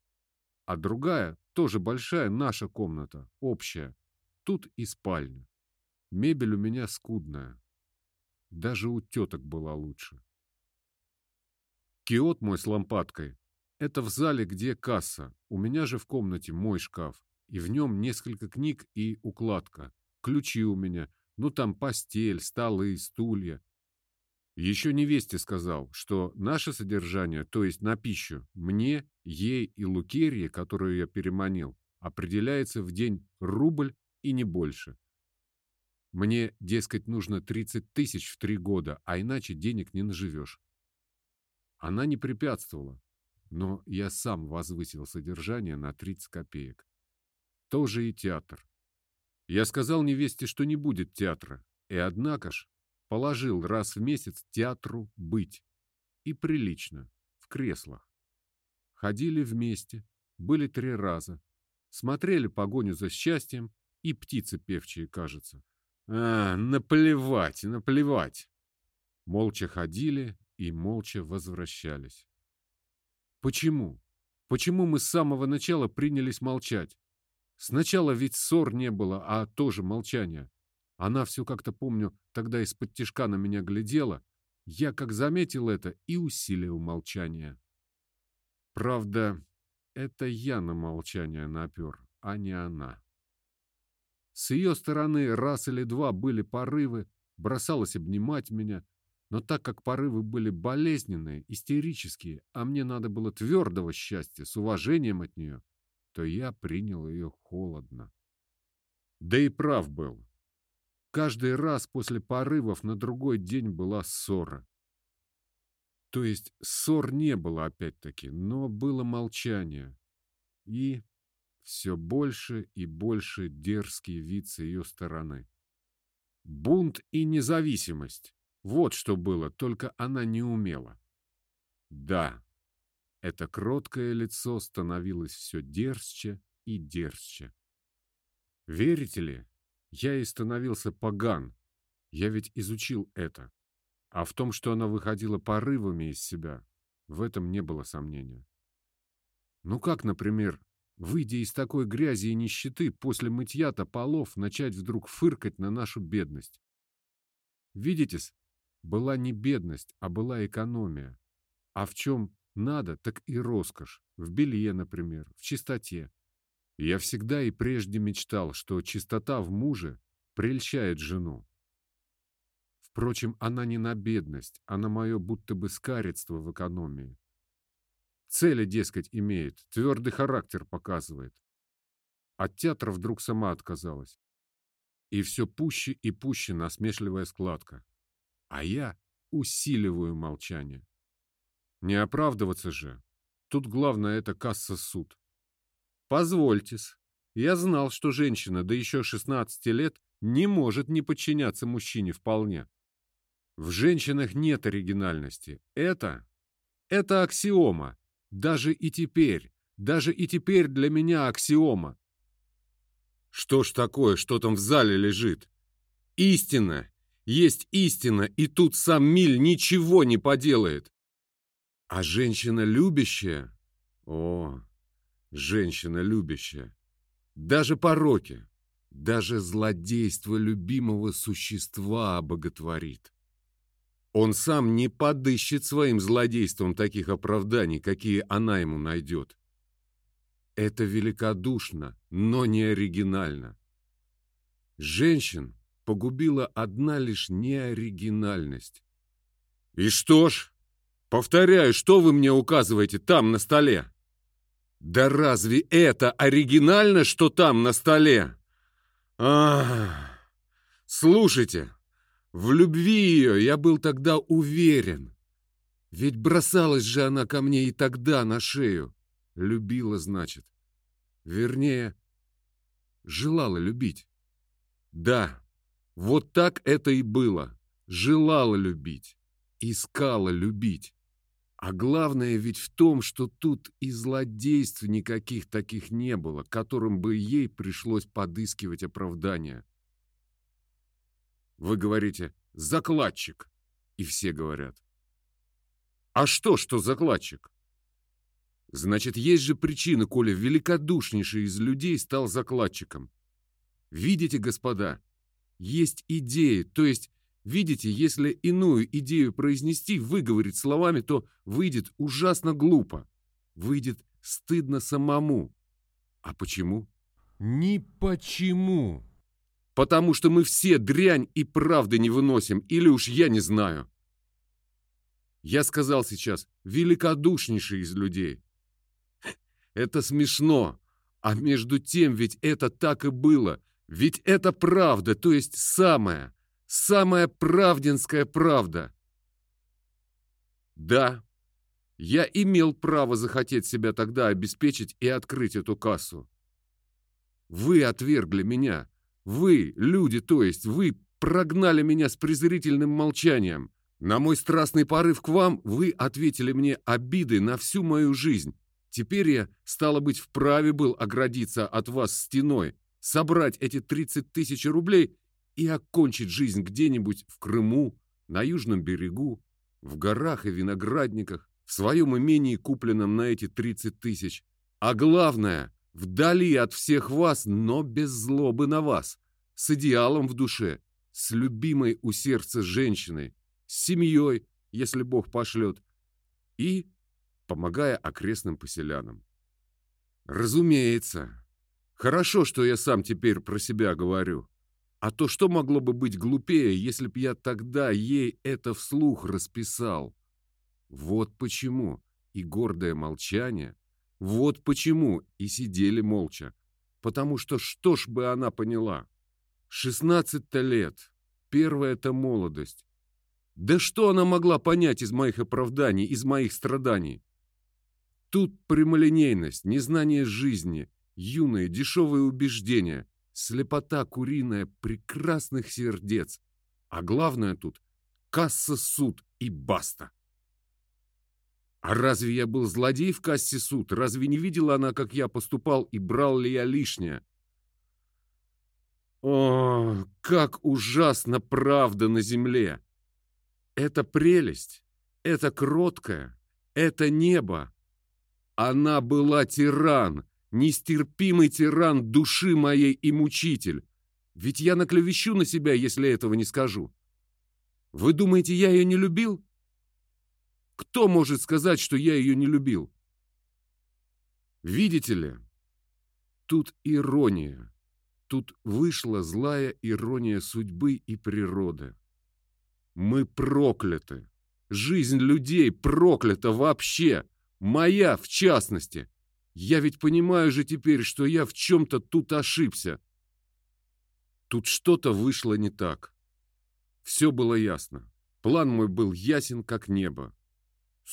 а другая, тоже большая, наша комната, общая. Тут и спальня. Мебель у меня скудная. Даже у теток была лучше. Киот мой с лампадкой – это в зале, где касса. У меня же в комнате мой шкаф и в нем несколько книг и укладка. Ключи у меня, ну там постель, столы, стулья. Еще невесте сказал, что наше содержание, то есть на пищу, мне, ей и Лукерье, которую я переманил, определяется в день рубль и не больше. Мне, дескать, нужно 30 тысяч в три года, а иначе денег не наживешь. Она не препятствовала, но я сам возвысил содержание на 30 копеек тоже и театр. Я сказал невесте, что не будет театра, и однако ж положил раз в месяц театру быть. И прилично, в креслах. Ходили вместе, были три раза. Смотрели погоню за счастьем и птицы певчие, кажется. А, наплевать, наплевать. Молча ходили и молча возвращались. Почему? Почему мы с самого начала принялись молчать? Сначала ведь ссор не было, а тоже молчание. Она все как-то, помню, тогда из-под тишка на меня глядела. Я как заметил это и усилил молчание. Правда, это я на молчание напер, а не она. С ее стороны раз или два были порывы, бросалась обнимать меня, но так как порывы были болезненные, истерические, а мне надо было твердого счастья, с уважением от нее, то я принял ее холодно. Да и прав был. Каждый раз после порывов на другой день была ссора. То есть ссор не было опять-таки, но было молчание. И все больше и больше дерзкий вид с ее стороны. Бунт и независимость. Вот что было, только она не умела. Да, это кроткое лицо становилось все дерзче и дерзче. Верите ли, я и становился поган. Я ведь изучил это. А в том, что она выходила порывами из себя, в этом не было сомнения. Ну как, например, выйдя из такой грязи и нищеты, после мытья-то полов начать вдруг фыркать на нашу бедность? Видите-с, была не бедность, а была экономия. А в чем надо, так и роскошь. В белье, например, в чистоте. Я всегда и прежде мечтал, что чистота в муже прельщает жену. Впрочем, она не на бедность, а на мое будто бы скаридство в экономии. Цели, дескать, имеет, твердый характер показывает. От театра вдруг сама отказалась. И все пуще и пуще насмешливая складка. А я усиливаю молчание. Не оправдываться же. Тут главное это касса-суд. Позвольтесь. Я знал, что женщина, да еще 16 лет, не может не подчиняться мужчине вполне. В женщинах нет оригинальности. Это... Это аксиома. Даже и теперь. Даже и теперь для меня аксиома. Что ж такое, что там в зале лежит? Истина. Есть истина, и тут сам Миль ничего не поделает. А женщина любящая? О, женщина любящая. Даже пороки, даже злодейство любимого существа обоготворит. Он сам не подыщет своим злодейством таких оправданий, какие она ему найдет. Это великодушно, но не оригинально. Женщин погубила одна лишь неоригинальность. И что ж, Повторяю, что вы мне указываете там на столе? Да разве это оригинально, что там на столе? Ах, слушайте, в любви ее я был тогда уверен. Ведь бросалась же она ко мне и тогда на шею. Любила, значит. Вернее, желала любить. Да, вот так это и было. Желала любить. Искала любить. А главное ведь в том, что тут и злодейств никаких таких не было, которым бы ей пришлось подыскивать оправдания. Вы говорите «закладчик», и все говорят. А что, что закладчик? Значит, есть же причина, коли великодушнейший из людей стал закладчиком. Видите, господа, есть идеи, то есть Видите, если иную идею произнести, выговорить словами, то выйдет ужасно глупо. Выйдет стыдно самому. А почему? Ни почему. Потому что мы все дрянь и правды не выносим, или уж я не знаю. Я сказал сейчас, великодушнейший из людей. Это смешно, а между тем ведь это так и было. Ведь это правда, то есть самое, самая правдинская правда. Да, я имел право захотеть себя тогда обеспечить и открыть эту кассу. Вы отвергли меня. Вы, люди, то есть вы прогнали меня с презрительным молчанием. На мой страстный порыв к вам вы ответили мне обидой на всю мою жизнь. Теперь я, стало быть, вправе был оградиться от вас стеной, собрать эти 30 тысяч рублей и окончить жизнь где-нибудь в Крыму, на южном берегу, в горах и виноградниках, в своем имении, купленном на эти 30 тысяч. А главное, вдали от всех вас, но без злобы на вас, с идеалом в душе, с любимой у сердца женщиной, с семьей, если Бог пошлет, и помогая окрестным поселянам. Разумеется, хорошо, что я сам теперь про себя говорю. А то что могло бы быть глупее, если б я тогда ей это вслух расписал? Вот почему и гордое молчание, вот почему и сидели молча. Потому что что ж бы она поняла? 16 лет, первая-то молодость. Да что она могла понять из моих оправданий, из моих страданий? Тут прямолинейность, незнание жизни, юные дешевые убеждения, слепота куриная прекрасных сердец. А главное тут — касса-суд и баста. А разве я был злодей в кассе суд? Разве не видела она, как я поступал и брал ли я лишнее? О, как ужасно правда на земле! Это прелесть, это кроткая, это небо. Она была тиран, нестерпимый тиран души моей и мучитель. Ведь я наклевещу на себя, если этого не скажу. Вы думаете, я ее не любил? Кто может сказать, что я ее не любил? Видите ли, тут ирония. Тут вышла злая ирония судьбы и природы. Мы прокляты. Жизнь людей проклята вообще. Моя, в частности. Я ведь понимаю же теперь, что я в чем-то тут ошибся. Тут что-то вышло не так. Все было ясно. План мой был ясен, как небо.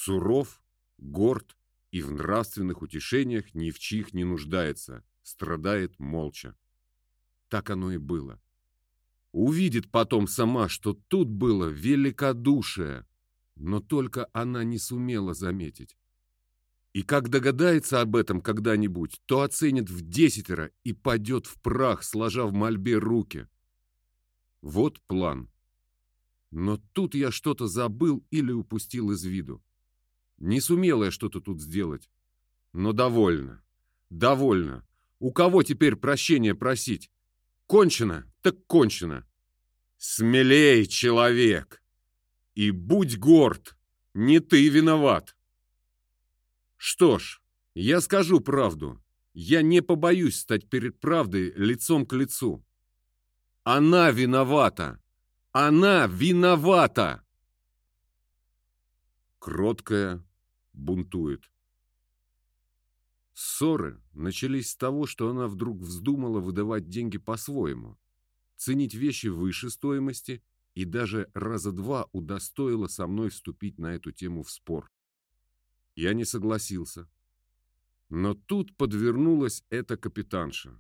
Суров, горд и в нравственных утешениях ни в чих не нуждается, страдает молча. Так оно и было. Увидит потом сама, что тут было великодушие, но только она не сумела заметить. И как догадается об этом когда-нибудь, то оценит в десятеро и падет в прах, сложа в мольбе руки. Вот план. Но тут я что-то забыл или упустил из виду. Не сумела я что-то тут сделать. Но довольно. Довольно. У кого теперь прощения просить? Кончено, так кончено. Смелей, человек. И будь горд. Не ты виноват. Что ж, я скажу правду. Я не побоюсь стать перед правдой лицом к лицу. Она виновата. Она виновата. Кроткая бунтует. Ссоры начались с того, что она вдруг вздумала выдавать деньги по-своему, ценить вещи выше стоимости и даже раза два удостоила со мной вступить на эту тему в спор. Я не согласился. Но тут подвернулась эта капитанша.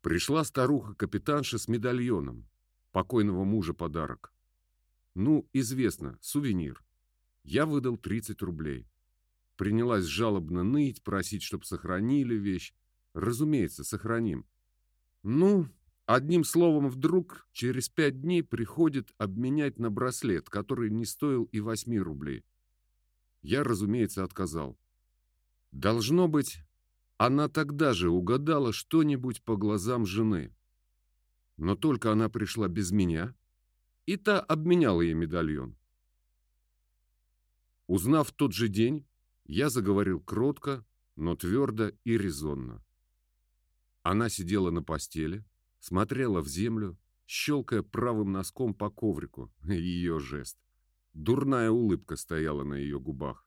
Пришла старуха-капитанша с медальоном, покойного мужа подарок. Ну, известно, сувенир. Я выдал 30 рублей. Принялась жалобно ныть, просить, чтоб сохранили вещь. Разумеется, сохраним. Ну, одним словом, вдруг через пять дней приходит обменять на браслет, который не стоил и восьми рублей. Я, разумеется, отказал. Должно быть, она тогда же угадала что-нибудь по глазам жены. Но только она пришла без меня, и та обменяла ей медальон. Узнав тот же день, я заговорил кротко, но твердо и резонно. Она сидела на постели, смотрела в землю, щелкая правым носком по коврику, ее жест. Дурная улыбка стояла на ее губах.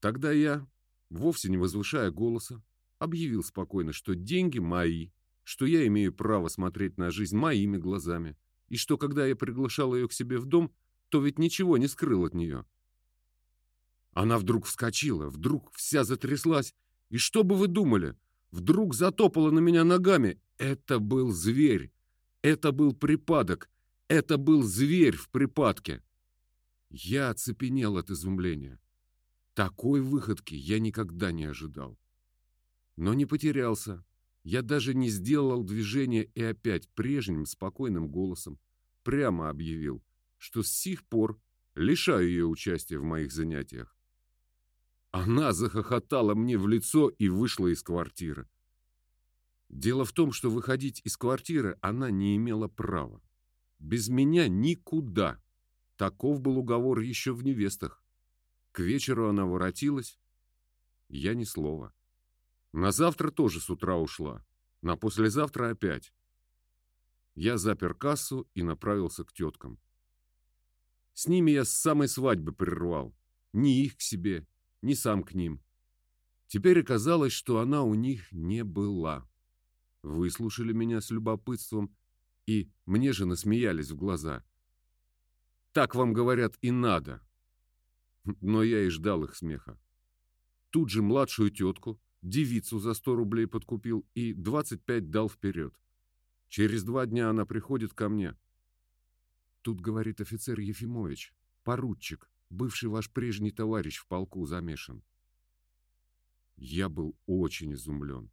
Тогда я, вовсе не возвышая голоса, объявил спокойно, что деньги мои, что я имею право смотреть на жизнь моими глазами, и что когда я приглашал ее к себе в дом, то ведь ничего не скрыл от нее. Она вдруг вскочила, вдруг вся затряслась. И что бы вы думали? Вдруг затопала на меня ногами. Это был зверь. Это был припадок. Это был зверь в припадке. Я оцепенел от изумления. Такой выходки я никогда не ожидал. Но не потерялся. Я даже не сделал движения и опять прежним спокойным голосом прямо объявил, что с сих пор лишаю ее участия в моих занятиях. Она захохотала мне в лицо и вышла из квартиры. Дело в том, что выходить из квартиры она не имела права. Без меня никуда. Таков был уговор еще в невестах. К вечеру она воротилась. Я ни слова. На завтра тоже с утра ушла. На послезавтра опять. Я запер кассу и направился к теткам. С ними я с самой свадьбы прервал. Ни их к себе, ни сам к ним. Теперь оказалось, что она у них не была. выслушали меня с любопытством и мне же насмеялись в глаза. Так вам говорят и надо. Но я и ждал их смеха. Тут же младшую тетку, девицу за 100 рублей подкупил и 25 дал вперед. Через два дня она приходит ко мне. Тут говорит офицер Ефимович, поручик, бывший ваш прежний товарищ в полку замешан. Я был очень изумлен.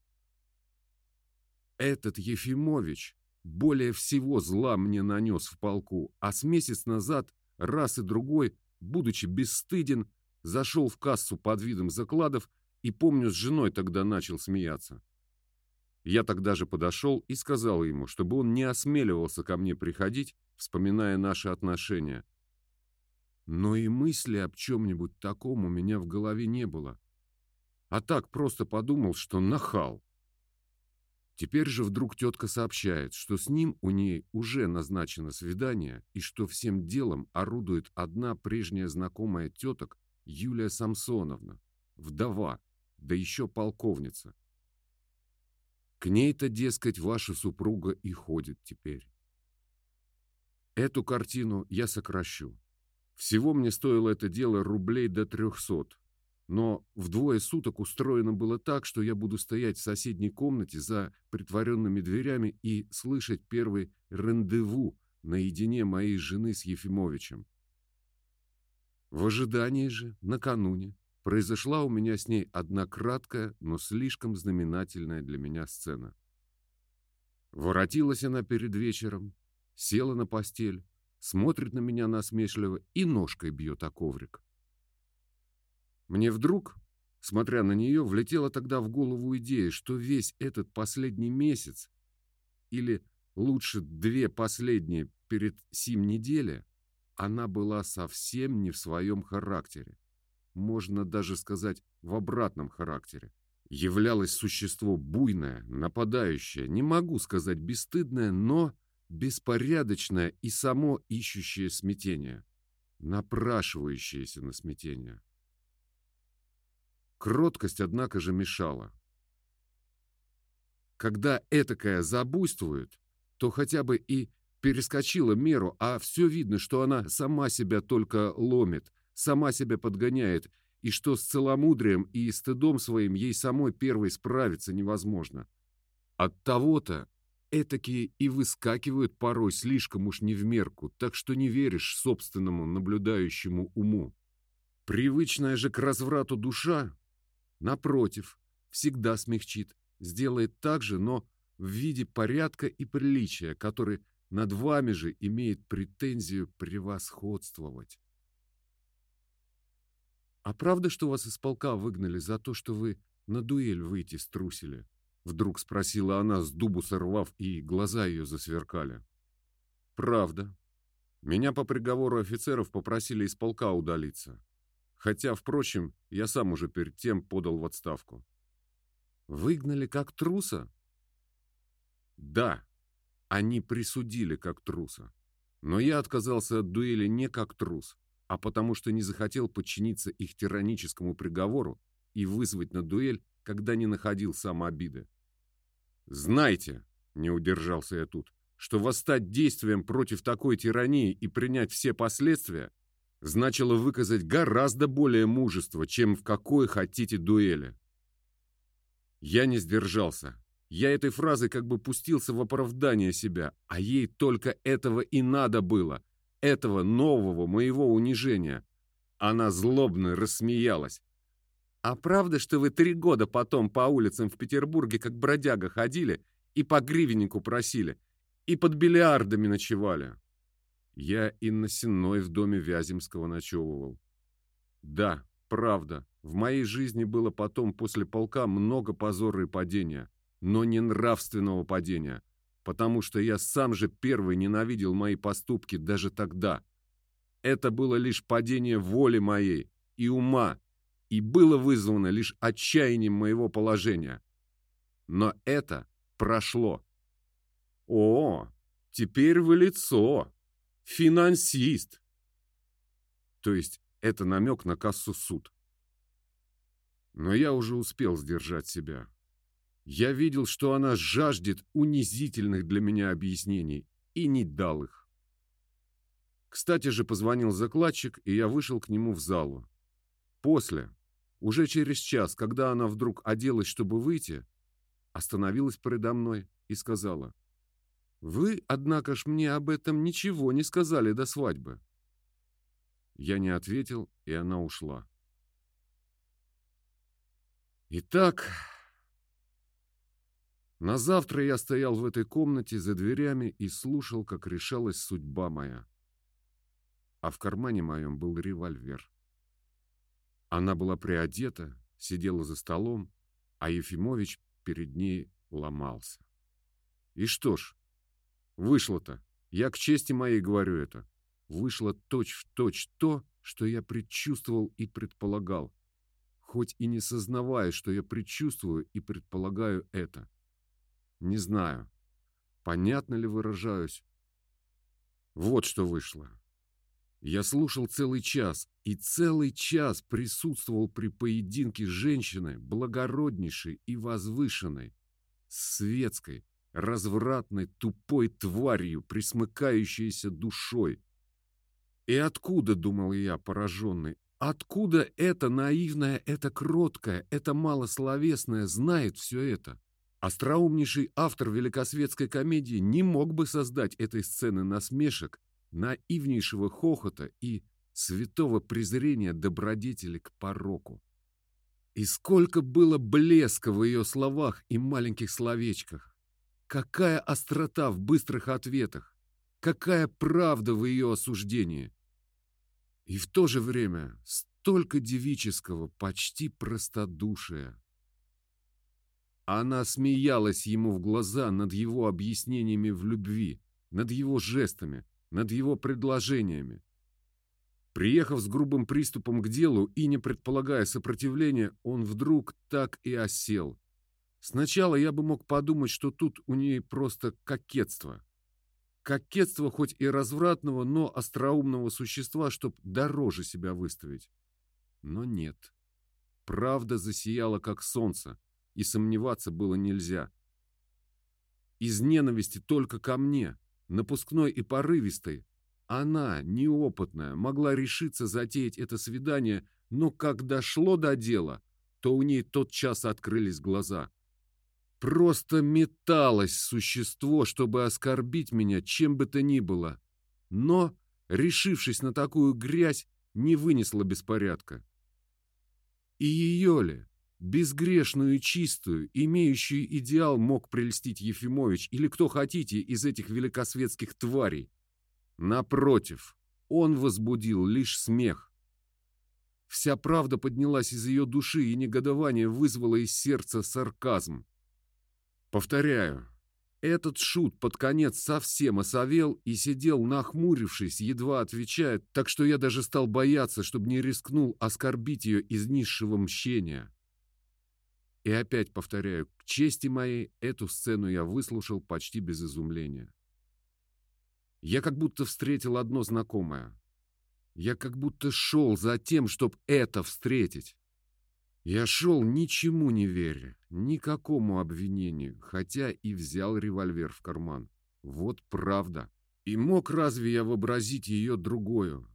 Этот Ефимович более всего зла мне нанес в полку, а с месяц назад раз и другой, будучи бесстыден, зашел в кассу под видом закладов и, помню, с женой тогда начал смеяться. Я тогда же подошел и сказал ему, чтобы он не осмеливался ко мне приходить, вспоминая наши отношения. Но и мысли об чем-нибудь таком у меня в голове не было. А так просто подумал, что нахал. Теперь же вдруг тетка сообщает, что с ним у ней уже назначено свидание и что всем делом орудует одна прежняя знакомая теток Юлия Самсоновна, вдова, да еще полковница. К ней-то, дескать, ваша супруга и ходит теперь. Эту картину я сокращу. Всего мне стоило это дело рублей до трехсот, но вдвое суток устроено было так, что я буду стоять в соседней комнате за притворенными дверями и слышать первый рандеву наедине моей жены с Ефимовичем. В ожидании же, накануне, произошла у меня с ней одна краткая, но слишком знаменательная для меня сцена. Воротилась она перед вечером, села на постель, смотрит на меня насмешливо и ножкой бьет о коврик. Мне вдруг, смотря на нее, влетела тогда в голову идея, что весь этот последний месяц, или лучше две последние перед сим недели, она была совсем не в своем характере. Можно даже сказать, в обратном характере. Являлось существо буйное, нападающее, не могу сказать бесстыдное, но беспорядочное и само ищущее смятение, напрашивающееся на смятение. Кроткость, однако же, мешала. Когда этакая забуйствует, то хотя бы и перескочила меру, а все видно, что она сама себя только ломит, сама себя подгоняет, и что с целомудрием и стыдом своим ей самой первой справиться невозможно. От того-то этакие и выскакивают порой слишком уж не в мерку, так что не веришь собственному наблюдающему уму. Привычная же к разврату душа Напротив, всегда смягчит, сделает так же, но в виде порядка и приличия, который над вами же имеет претензию превосходствовать. «А правда, что вас из полка выгнали за то, что вы на дуэль выйти струсили?» Вдруг спросила она, с дубу сорвав, и глаза ее засверкали. «Правда. Меня по приговору офицеров попросили из полка удалиться. Хотя, впрочем, я сам уже перед тем подал в отставку. Выгнали как труса? Да, они присудили как труса. Но я отказался от дуэли не как трус, а потому что не захотел подчиниться их тираническому приговору и вызвать на дуэль, когда не находил сам обиды. Знайте, не удержался я тут, что восстать действием против такой тирании и принять все последствия значило выказать гораздо более мужества, чем в какой хотите дуэли. Я не сдержался. Я этой фразой как бы пустился в оправдание себя, а ей только этого и надо было, этого нового моего унижения. Она злобно рассмеялась. «А правда, что вы три года потом по улицам в Петербурге как бродяга ходили и по гривеннику просили, и под бильярдами ночевали?» Я и на Сенной в доме Вяземского ночевывал. Да, правда, в моей жизни было потом после полка много позора и падения, но не нравственного падения, потому что я сам же первый ненавидел мои поступки даже тогда. Это было лишь падение воли моей и ума, и было вызвано лишь отчаянием моего положения. Но это прошло. О, теперь вы лицо. Финансист. То есть это намек на кассу суд. Но я уже успел сдержать себя. Я видел, что она жаждет унизительных для меня объяснений, и не дал их. Кстати же позвонил закладчик, и я вышел к нему в залу. После, уже через час, когда она вдруг оделась, чтобы выйти, остановилась передо мной и сказала, «Вы, однако ж, мне об этом ничего не сказали до свадьбы». Я не ответил, и она ушла. Итак, на завтра я стоял в этой комнате за дверями и слушал, как решалась судьба моя. А в кармане моем был револьвер. Она была приодета, сидела за столом, а Ефимович перед ней ломался. И что ж, вышло-то, я к чести моей говорю это, вышло точь-в-точь то, что я предчувствовал и предполагал, хоть и не сознавая, что я предчувствую и предполагаю это. Не знаю, понятно ли выражаюсь. Вот что вышло. Я слушал целый час, и целый час присутствовал при поединке женщины, благороднейшей и возвышенной, светской, развратной, тупой тварью, присмыкающейся душой. И откуда, думал я, пораженный, откуда это наивное, это кроткое, это малословесное знает все это? Остроумнейший автор великосветской комедии не мог бы создать этой сцены насмешек, наивнейшего хохота и святого презрения добродетели к пороку. И сколько было блеска в ее словах и маленьких словечках! Какая острота в быстрых ответах! Какая правда в ее осуждении! И в то же время столько девического, почти простодушия. Она смеялась ему в глаза над его объяснениями в любви, над его жестами, над его предложениями. Приехав с грубым приступом к делу и не предполагая сопротивления, он вдруг так и осел. Сначала я бы мог подумать, что тут у нее просто кокетство. Кокетство хоть и развратного, но остроумного существа, чтоб дороже себя выставить. Но нет. Правда засияла, как солнце, и сомневаться было нельзя. Из ненависти только ко мне, напускной и порывистой, она, неопытная, могла решиться затеять это свидание, но как дошло до дела, то у ней тот час открылись глаза. Просто металось существо, чтобы оскорбить меня чем бы то ни было. Но, решившись на такую грязь, не вынесла беспорядка. И ее ли, безгрешную и чистую, имеющую идеал, мог прельстить Ефимович или кто хотите из этих великосветских тварей? Напротив, он возбудил лишь смех. Вся правда поднялась из ее души, и негодование вызвало из сердца сарказм. Повторяю, этот шут под конец совсем осовел и сидел нахмурившись, едва отвечая, так что я даже стал бояться, чтобы не рискнул оскорбить ее из низшего мщения. И опять повторяю, к чести моей, эту сцену я выслушал почти без изумления. Я как будто встретил одно знакомое. Я как будто шел за тем, чтобы это встретить. Я шел ничему не веря, никакому обвинению, хотя и взял револьвер в карман. Вот правда. И мог разве я вообразить ее другую?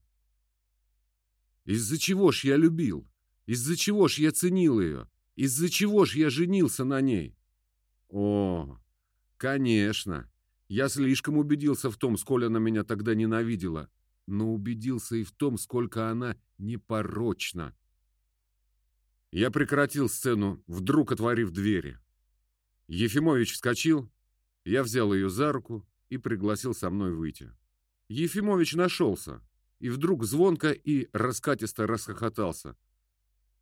Из-за чего ж я любил? Из-за чего ж я ценил ее? Из-за чего ж я женился на ней? О, конечно. Я слишком убедился в том, сколь она меня тогда ненавидела, но убедился и в том, сколько она непорочна. Я прекратил сцену, вдруг отворив двери. Ефимович вскочил, я взял ее за руку и пригласил со мной выйти. Ефимович нашелся, и вдруг звонко и раскатисто расхохотался.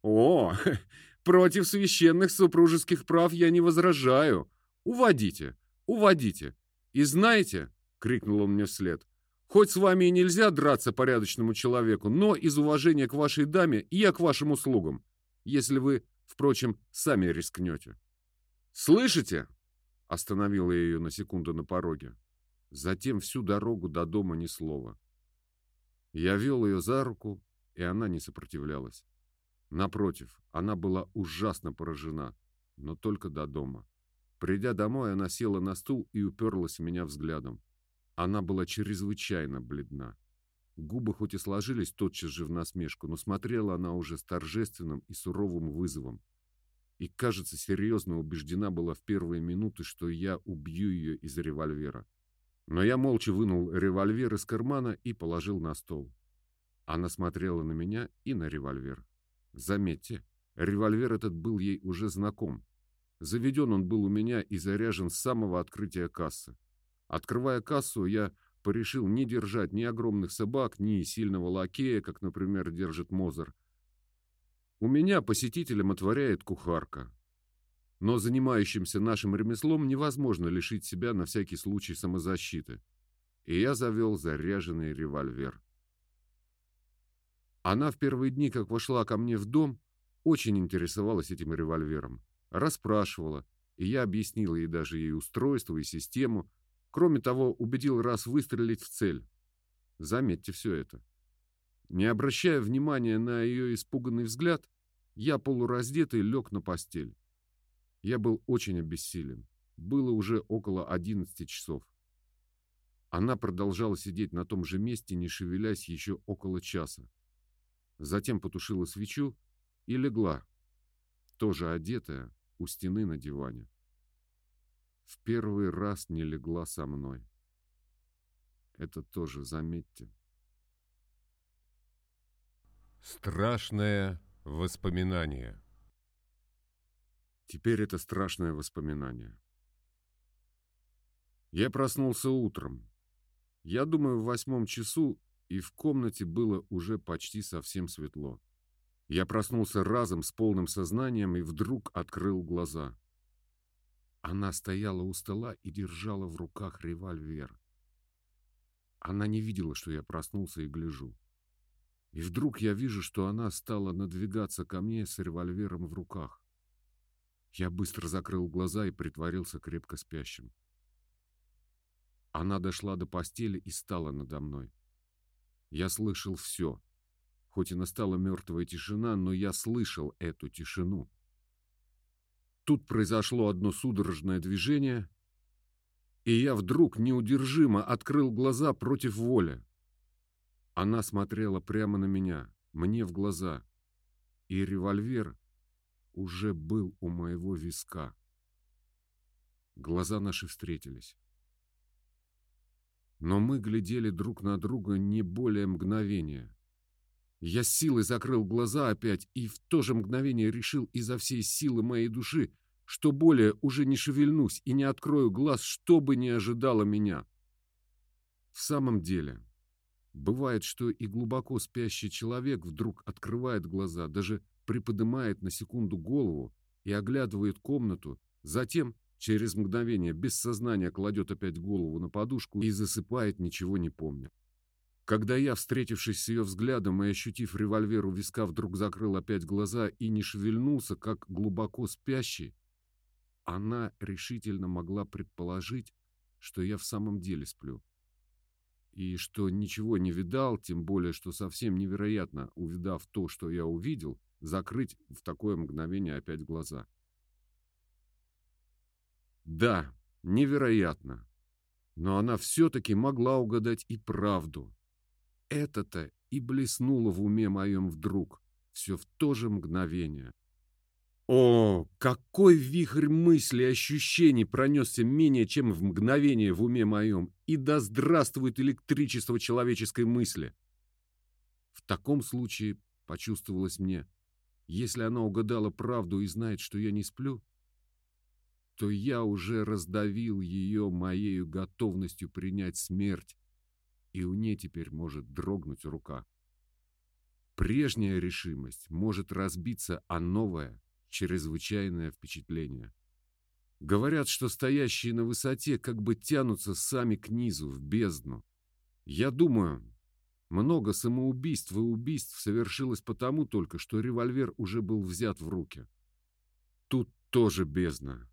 «О, Против священных супружеских прав я не возражаю. Уводите, уводите. И знаете, крикнул он мне вслед, хоть с вами и нельзя драться порядочному человеку, но из уважения к вашей даме я к вашим услугам, если вы, впрочем, сами рискнете. Слышите? Остановила я ее на секунду на пороге. Затем всю дорогу до дома ни слова. Я вел ее за руку, и она не сопротивлялась. Напротив, она была ужасно поражена, но только до дома. Придя домой, она села на стул и уперлась в меня взглядом. Она была чрезвычайно бледна. Губы хоть и сложились тотчас же в насмешку, но смотрела она уже с торжественным и суровым вызовом. И, кажется, серьезно убеждена была в первые минуты, что я убью ее из револьвера. Но я молча вынул револьвер из кармана и положил на стол. Она смотрела на меня и на револьвер. Заметьте, револьвер этот был ей уже знаком. Заведен он был у меня и заряжен с самого открытия кассы. Открывая кассу, я порешил не держать ни огромных собак, ни сильного лакея, как, например, держит Мозер. У меня посетителям отворяет кухарка. Но занимающимся нашим ремеслом невозможно лишить себя на всякий случай самозащиты. И я завел заряженный револьвер. Она в первые дни, как вошла ко мне в дом, очень интересовалась этим револьвером, расспрашивала, и я объяснил ей даже ее устройство и систему, Кроме того, убедил раз выстрелить в цель. Заметьте все это. Не обращая внимания на ее испуганный взгляд, я полураздетый лег на постель. Я был очень обессилен. Было уже около одиннадцати часов. Она продолжала сидеть на том же месте, не шевелясь еще около часа. Затем потушила свечу и легла, тоже одетая, у стены на диване в первый раз не легла со мной. Это тоже заметьте. Страшное воспоминание. Теперь это страшное воспоминание. Я проснулся утром. Я думаю, в восьмом часу, и в комнате было уже почти совсем светло. Я проснулся разом с полным сознанием и вдруг открыл глаза. Она стояла у стола и держала в руках револьвер. Она не видела, что я проснулся и гляжу. И вдруг я вижу, что она стала надвигаться ко мне с револьвером в руках. Я быстро закрыл глаза и притворился крепко спящим. Она дошла до постели и стала надо мной. Я слышал все. Хоть и настала мертвая тишина, но я слышал эту тишину. Тут произошло одно судорожное движение, и я вдруг неудержимо открыл глаза против воли. Она смотрела прямо на меня, мне в глаза, и револьвер уже был у моего виска. Глаза наши встретились. Но мы глядели друг на друга не более мгновения. Я силой закрыл глаза опять и в то же мгновение решил изо всей силы моей души, что более уже не шевельнусь и не открою глаз, что бы ни ожидало меня. В самом деле, бывает, что и глубоко спящий человек вдруг открывает глаза, даже приподнимает на секунду голову и оглядывает комнату, затем через мгновение без сознания кладет опять голову на подушку и засыпает, ничего не помня. Когда я, встретившись с ее взглядом и ощутив револьвер у виска, вдруг закрыл опять глаза и не шевельнулся, как глубоко спящий, она решительно могла предположить, что я в самом деле сплю. И что ничего не видал, тем более, что совсем невероятно, увидав то, что я увидел, закрыть в такое мгновение опять глаза. Да, невероятно. Но она все-таки могла угадать и правду. Это-то и блеснуло в уме моем вдруг, все в то же мгновение. О, какой вихрь мыслей и ощущений пронесся менее чем в мгновение в уме моем, и да здравствует электричество человеческой мысли! В таком случае почувствовалось мне, если она угадала правду и знает, что я не сплю, то я уже раздавил ее моей готовностью принять смерть, и у ней теперь может дрогнуть рука. Прежняя решимость может разбиться, а новая — чрезвычайное впечатление. Говорят, что стоящие на высоте как бы тянутся сами к низу, в бездну. Я думаю, много самоубийств и убийств совершилось потому только, что револьвер уже был взят в руки. Тут тоже бездна.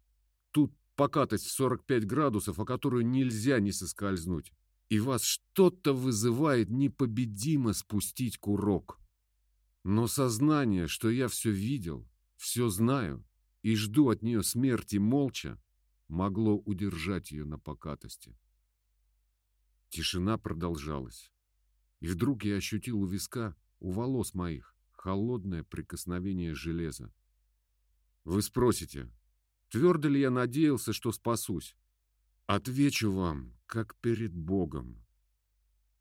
Тут покатость в 45 градусов, о которую нельзя не соскользнуть и вас что-то вызывает непобедимо спустить курок. Но сознание, что я все видел, все знаю и жду от нее смерти молча, могло удержать ее на покатости. Тишина продолжалась. И вдруг я ощутил у виска, у волос моих, холодное прикосновение железа. Вы спросите, твердо ли я надеялся, что спасусь? Отвечу вам, как перед Богом.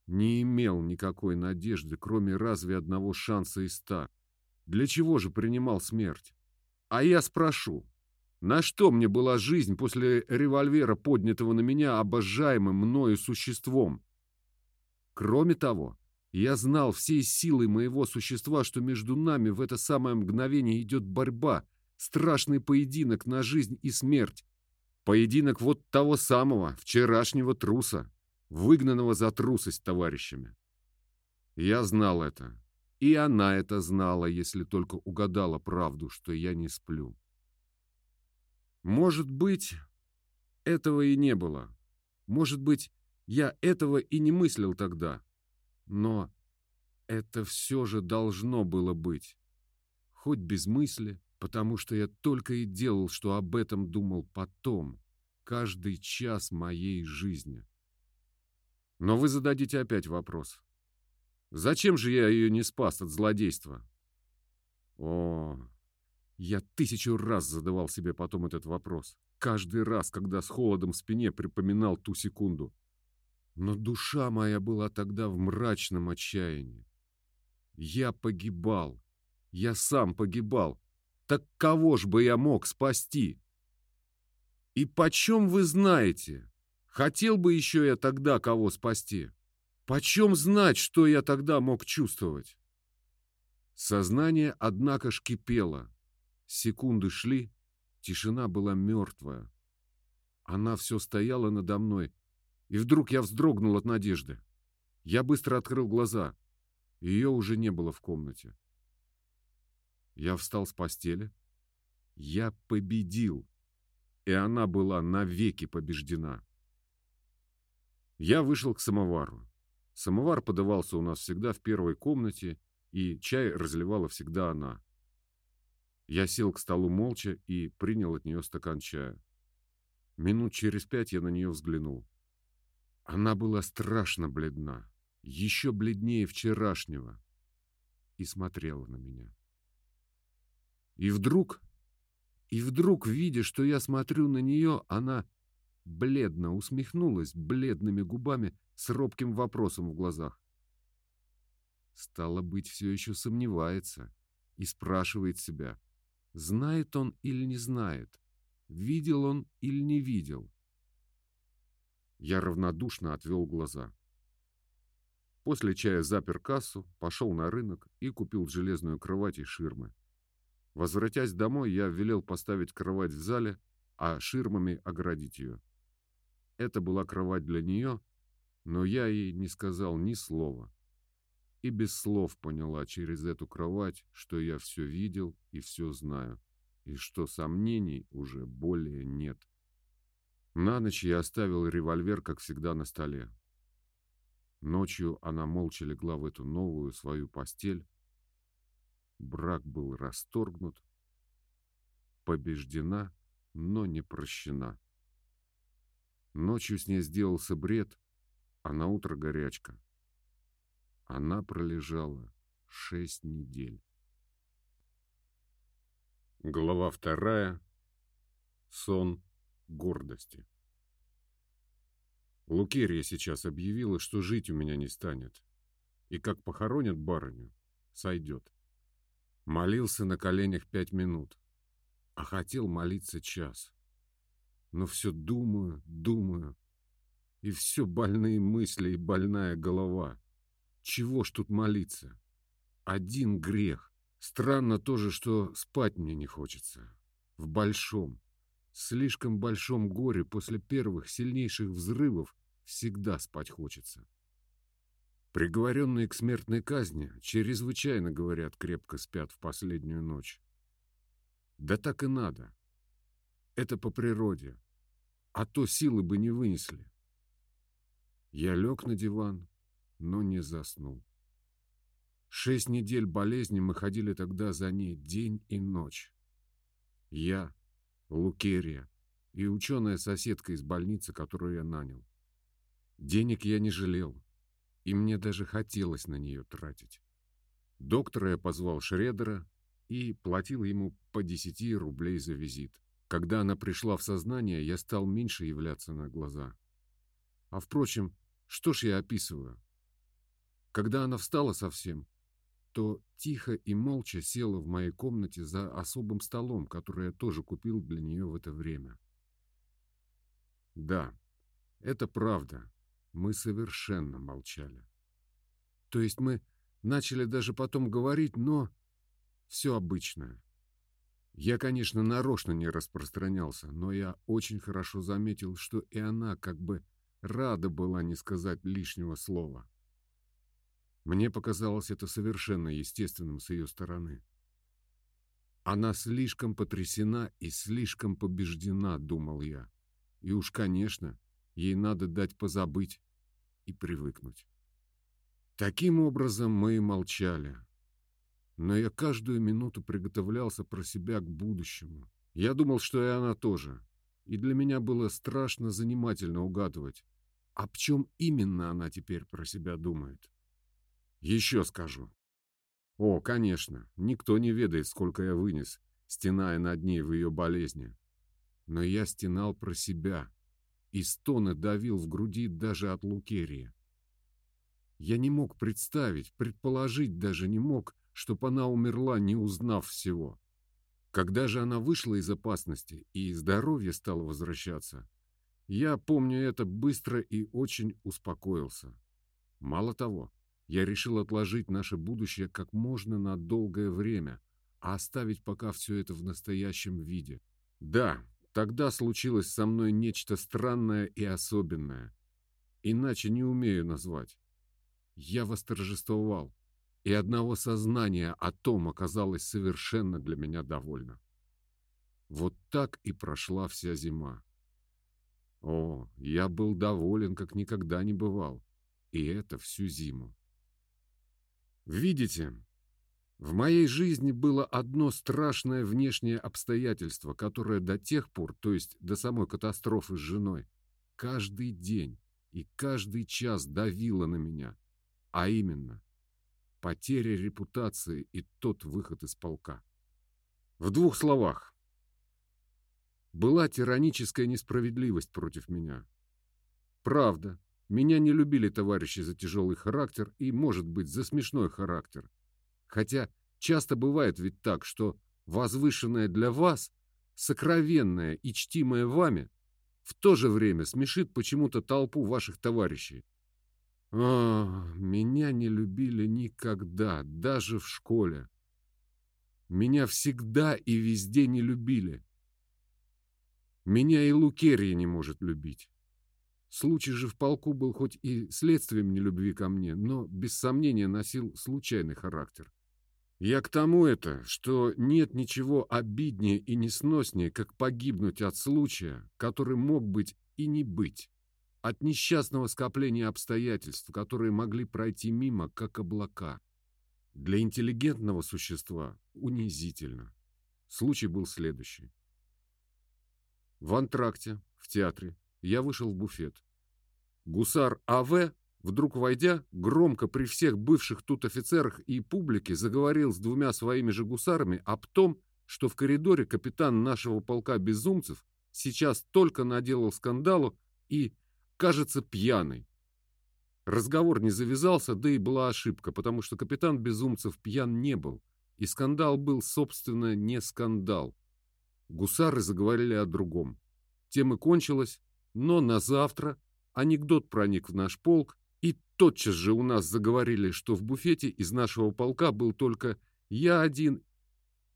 Не имел никакой надежды, кроме разве одного шанса из ста. Для чего же принимал смерть? А я спрошу, на что мне была жизнь после револьвера, поднятого на меня обожаемым мною существом? Кроме того, я знал всей силой моего существа, что между нами в это самое мгновение идет борьба, страшный поединок на жизнь и смерть. Поединок вот того самого, вчерашнего труса, выгнанного за трусость товарищами. Я знал это, и она это знала, если только угадала правду, что я не сплю. Может быть, этого и не было. Может быть, я этого и не мыслил тогда. Но это все же должно было быть. Хоть без мысли, потому что я только и делал, что об этом думал потом, каждый час моей жизни. Но вы зададите опять вопрос. Зачем же я ее не спас от злодейства? О, я тысячу раз задавал себе потом этот вопрос. Каждый раз, когда с холодом в спине припоминал ту секунду. Но душа моя была тогда в мрачном отчаянии. Я погибал. Я сам погибал. Так кого ж бы я мог спасти? И почем вы знаете? Хотел бы еще я тогда кого спасти? Почем знать, что я тогда мог чувствовать? Сознание, однако ж, кипело. Секунды шли, тишина была мертвая. Она все стояла надо мной, и вдруг я вздрогнул от надежды. Я быстро открыл глаза. Ее уже не было в комнате. Я встал с постели. Я победил, и она была навеки побеждена. Я вышел к самовару. Самовар подавался у нас всегда в первой комнате, и чай разливала всегда она. Я сел к столу молча и принял от нее стакан чая. Минут через пять я на нее взглянул. Она была страшно бледна, еще бледнее вчерашнего, и смотрела на меня. И вдруг, и вдруг, видя, что я смотрю на нее, она бледно усмехнулась бледными губами с робким вопросом в глазах. Стало быть, все еще сомневается и спрашивает себя, Знает он или не знает? Видел он или не видел? Я равнодушно отвел глаза. После чая запер кассу, пошел на рынок и купил железную кровать и ширмы. Возвратясь домой, я велел поставить кровать в зале, а ширмами оградить ее. Это была кровать для нее, но я ей не сказал ни слова и без слов поняла через эту кровать, что я все видел и все знаю, и что сомнений уже более нет. На ночь я оставил револьвер, как всегда, на столе. Ночью она молча легла в эту новую свою постель. Брак был расторгнут, побеждена, но не прощена. Ночью с ней сделался бред, а на утро горячка. Она пролежала шесть недель. Глава вторая. Сон гордости. Лукерия сейчас объявила, что жить у меня не станет. И как похоронят барыню, сойдет. Молился на коленях пять минут, а хотел молиться час. Но все думаю, думаю, и все больные мысли и больная голова. Чего ж тут молиться? Один грех. Странно тоже, что спать мне не хочется. В большом, слишком большом горе после первых сильнейших взрывов всегда спать хочется. Приговоренные к смертной казни чрезвычайно, говорят, крепко спят в последнюю ночь. Да так и надо. Это по природе. А то силы бы не вынесли. Я лег на диван, но не заснул. Шесть недель болезни мы ходили тогда за ней день и ночь. Я, Лукерия, и ученая-соседка из больницы, которую я нанял. Денег я не жалел, и мне даже хотелось на нее тратить. Доктора я позвал Шредера и платил ему по 10 рублей за визит. Когда она пришла в сознание, я стал меньше являться на глаза. А впрочем, что ж я описываю? Когда она встала совсем, то тихо и молча села в моей комнате за особым столом, который я тоже купил для нее в это время. Да, это правда. Мы совершенно молчали. То есть мы начали даже потом говорить, но все обычное. Я, конечно, нарочно не распространялся, но я очень хорошо заметил, что и она как бы рада была не сказать лишнего слова. Мне показалось это совершенно естественным с ее стороны. Она слишком потрясена и слишком побеждена, думал я. И уж, конечно, ей надо дать позабыть и привыкнуть. Таким образом мы молчали. Но я каждую минуту приготовлялся про себя к будущему. Я думал, что и она тоже. И для меня было страшно занимательно угадывать, о чем именно она теперь про себя думает. Еще скажу. О, конечно, никто не ведает, сколько я вынес, стеная над ней в ее болезни. Но я стенал про себя, и стоны давил в груди даже от Лукерии. Я не мог представить, предположить даже не мог, чтоб она умерла, не узнав всего. Когда же она вышла из опасности и здоровье стало возвращаться, я, помню это, быстро и очень успокоился. Мало того, я решил отложить наше будущее как можно на долгое время, а оставить пока все это в настоящем виде. Да, тогда случилось со мной нечто странное и особенное. Иначе не умею назвать. Я восторжествовал, и одного сознания о том оказалось совершенно для меня довольно. Вот так и прошла вся зима. О, я был доволен, как никогда не бывал, и это всю зиму. Видите, в моей жизни было одно страшное внешнее обстоятельство, которое до тех пор, то есть до самой катастрофы с женой, каждый день и каждый час давило на меня, а именно потеря репутации и тот выход из полка. В двух словах. Была тираническая несправедливость против меня. Правда, меня не любили товарищи за тяжелый характер и, может быть, за смешной характер. Хотя часто бывает ведь так, что возвышенное для вас, сокровенное и чтимое вами, в то же время смешит почему-то толпу ваших товарищей. А, меня не любили никогда, даже в школе. Меня всегда и везде не любили. Меня и Лукерия не может любить. Случай же в полку был хоть и следствием нелюбви ко мне, но без сомнения носил случайный характер. Я к тому это, что нет ничего обиднее и несноснее, как погибнуть от случая, который мог быть и не быть от несчастного скопления обстоятельств, которые могли пройти мимо, как облака. Для интеллигентного существа унизительно. Случай был следующий. В антракте, в театре, я вышел в буфет. Гусар А.В., вдруг войдя, громко при всех бывших тут офицерах и публике заговорил с двумя своими же гусарами об том, что в коридоре капитан нашего полка безумцев сейчас только наделал скандалу и кажется, пьяный. Разговор не завязался, да и была ошибка, потому что капитан Безумцев пьян не был, и скандал был, собственно, не скандал. Гусары заговорили о другом. Тем и кончилось, но на завтра анекдот проник в наш полк, тотчас же у нас заговорили, что в буфете из нашего полка был только я один,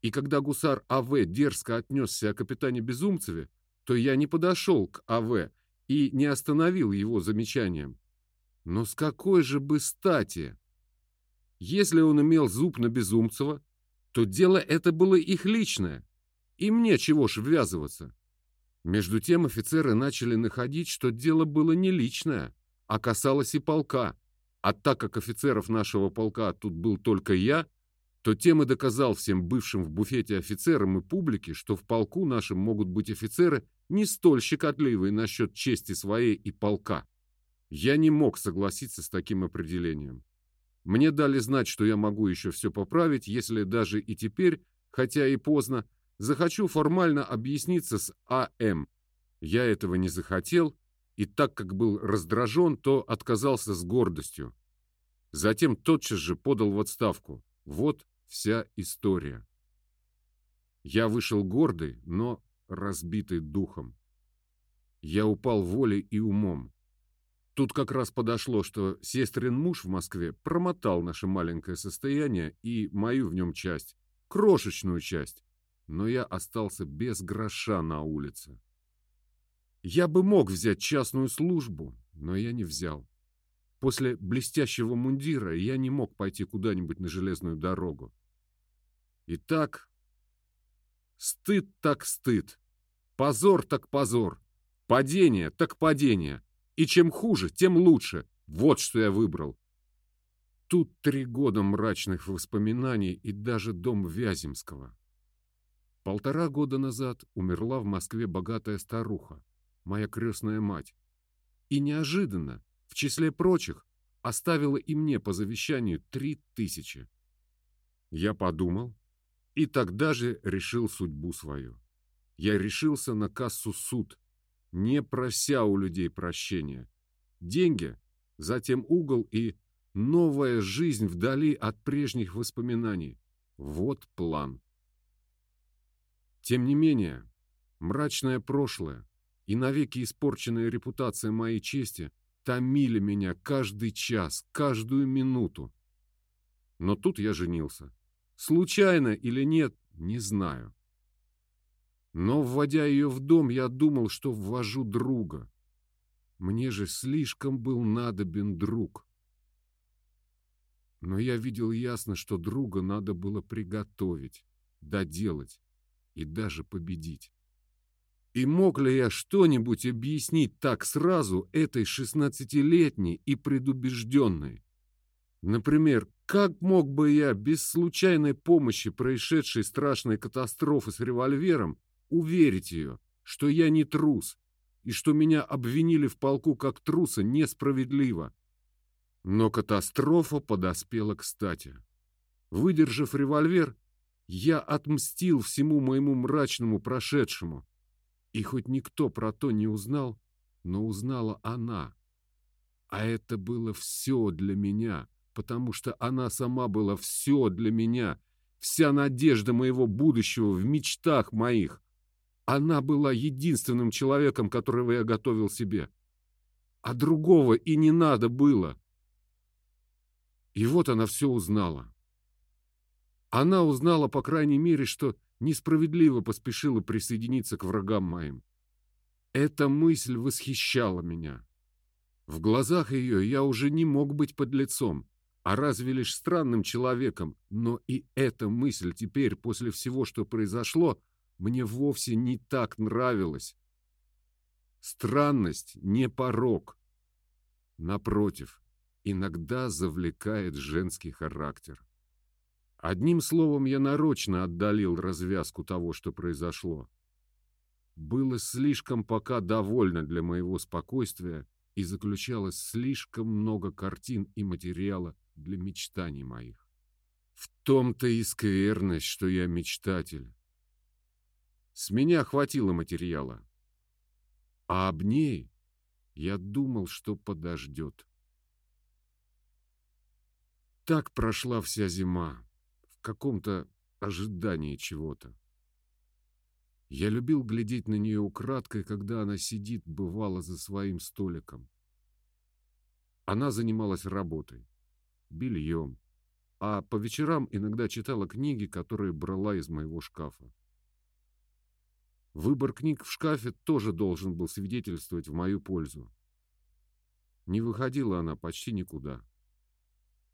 и когда гусар А.В. дерзко отнесся о капитане Безумцеве, то я не подошел к А.В., и не остановил его замечанием. Но с какой же бы стати? Если он имел зуб на Безумцева, то дело это было их личное, и мне чего ж ввязываться? Между тем офицеры начали находить, что дело было не личное, а касалось и полка. А так как офицеров нашего полка тут был только я, то тем и доказал всем бывшим в буфете офицерам и публике, что в полку нашем могут быть офицеры не столь щекотливые насчет чести своей и полка. Я не мог согласиться с таким определением. Мне дали знать, что я могу еще все поправить, если даже и теперь, хотя и поздно, захочу формально объясниться с А.М. Я этого не захотел, и так как был раздражен, то отказался с гордостью. Затем тотчас же подал в отставку. Вот вся история. Я вышел гордый, но разбитый духом. Я упал волей и умом. Тут как раз подошло, что сестрин муж в Москве промотал наше маленькое состояние и мою в нем часть, крошечную часть, но я остался без гроша на улице. Я бы мог взять частную службу, но я не взял. После блестящего мундира я не мог пойти куда-нибудь на железную дорогу. Итак, стыд так стыд, позор так позор, падение так падение. И чем хуже, тем лучше. Вот что я выбрал. Тут три года мрачных воспоминаний и даже дом Вяземского. Полтора года назад умерла в Москве богатая старуха, моя крестная мать. И неожиданно, в числе прочих, оставила и мне по завещанию три тысячи. Я подумал, и тогда же решил судьбу свою. Я решился на кассу суд, не прося у людей прощения. Деньги, затем угол и новая жизнь вдали от прежних воспоминаний. Вот план. Тем не менее, мрачное прошлое и навеки испорченная репутация моей чести томили меня каждый час, каждую минуту. Но тут я женился. Случайно или нет, не знаю. Но, вводя ее в дом, я думал, что ввожу друга. Мне же слишком был надобен друг. Но я видел ясно, что друга надо было приготовить, доделать и даже победить. И мог ли я что-нибудь объяснить так сразу этой шестнадцатилетней и предубежденной? Например, как мог бы я без случайной помощи происшедшей страшной катастрофы с револьвером уверить ее, что я не трус и что меня обвинили в полку как труса несправедливо? Но катастрофа подоспела кстати. Выдержав револьвер, я отмстил всему моему мрачному прошедшему. И хоть никто про то не узнал, но узнала она. А это было все для меня потому что она сама была все для меня, вся надежда моего будущего в мечтах моих. Она была единственным человеком, которого я готовил себе. А другого и не надо было. И вот она все узнала. Она узнала, по крайней мере, что несправедливо поспешила присоединиться к врагам моим. Эта мысль восхищала меня. В глазах ее я уже не мог быть под лицом а разве лишь странным человеком, но и эта мысль теперь, после всего, что произошло, мне вовсе не так нравилась. Странность не порок. Напротив, иногда завлекает женский характер. Одним словом, я нарочно отдалил развязку того, что произошло. Было слишком пока довольно для моего спокойствия и заключалось слишком много картин и материала для мечтаний моих. В том-то и скверность, что я мечтатель. С меня хватило материала. А об ней я думал, что подождет. Так прошла вся зима, каком-то ожидании чего-то. Я любил глядеть на нее украдкой, когда она сидит, бывало, за своим столиком. Она занималась работой бельем, а по вечерам иногда читала книги, которые брала из моего шкафа. Выбор книг в шкафе тоже должен был свидетельствовать в мою пользу. Не выходила она почти никуда.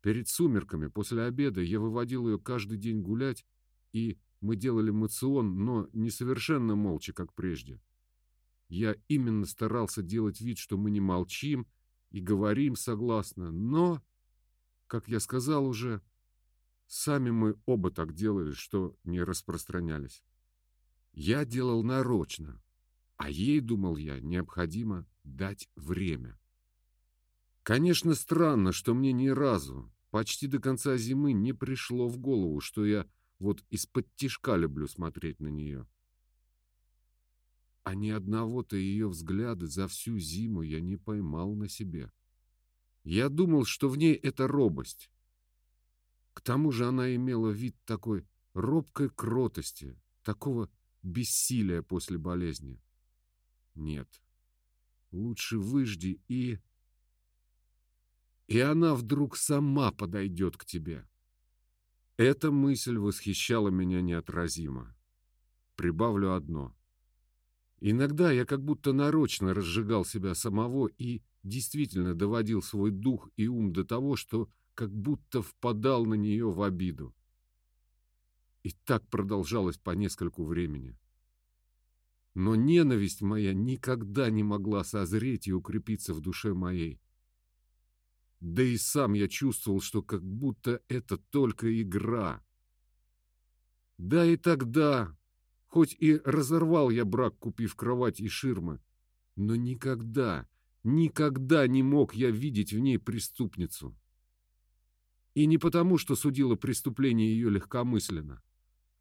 Перед сумерками, после обеда, я выводил ее каждый день гулять, и мы делали мацион, но не совершенно молча, как прежде. Я именно старался делать вид, что мы не молчим и говорим согласно, но как я сказал уже, Сами мы оба так делали, что не распространялись. Я делал нарочно, а ей, думал я, необходимо дать время. Конечно, странно, что мне ни разу, почти до конца зимы, не пришло в голову, что я вот из-под тишка люблю смотреть на нее. А ни одного-то ее взгляда за всю зиму я не поймал на себе. Я думал, что в ней это робость. К тому же она имела вид такой робкой кротости, такого бессилия после болезни. Нет, лучше выжди и... И она вдруг сама подойдет к тебе. Эта мысль восхищала меня неотразимо. Прибавлю одно. Иногда я как будто нарочно разжигал себя самого и действительно доводил свой дух и ум до того, что как будто впадал на нее в обиду. И так продолжалось по нескольку времени. Но ненависть моя никогда не могла созреть и укрепиться в душе моей. Да и сам я чувствовал, что как будто это только игра. Да и тогда, хоть и разорвал я брак, купив кровать и ширмы, но никогда, никогда не мог я видеть в ней преступницу. И не потому, что судила преступление ее легкомысленно,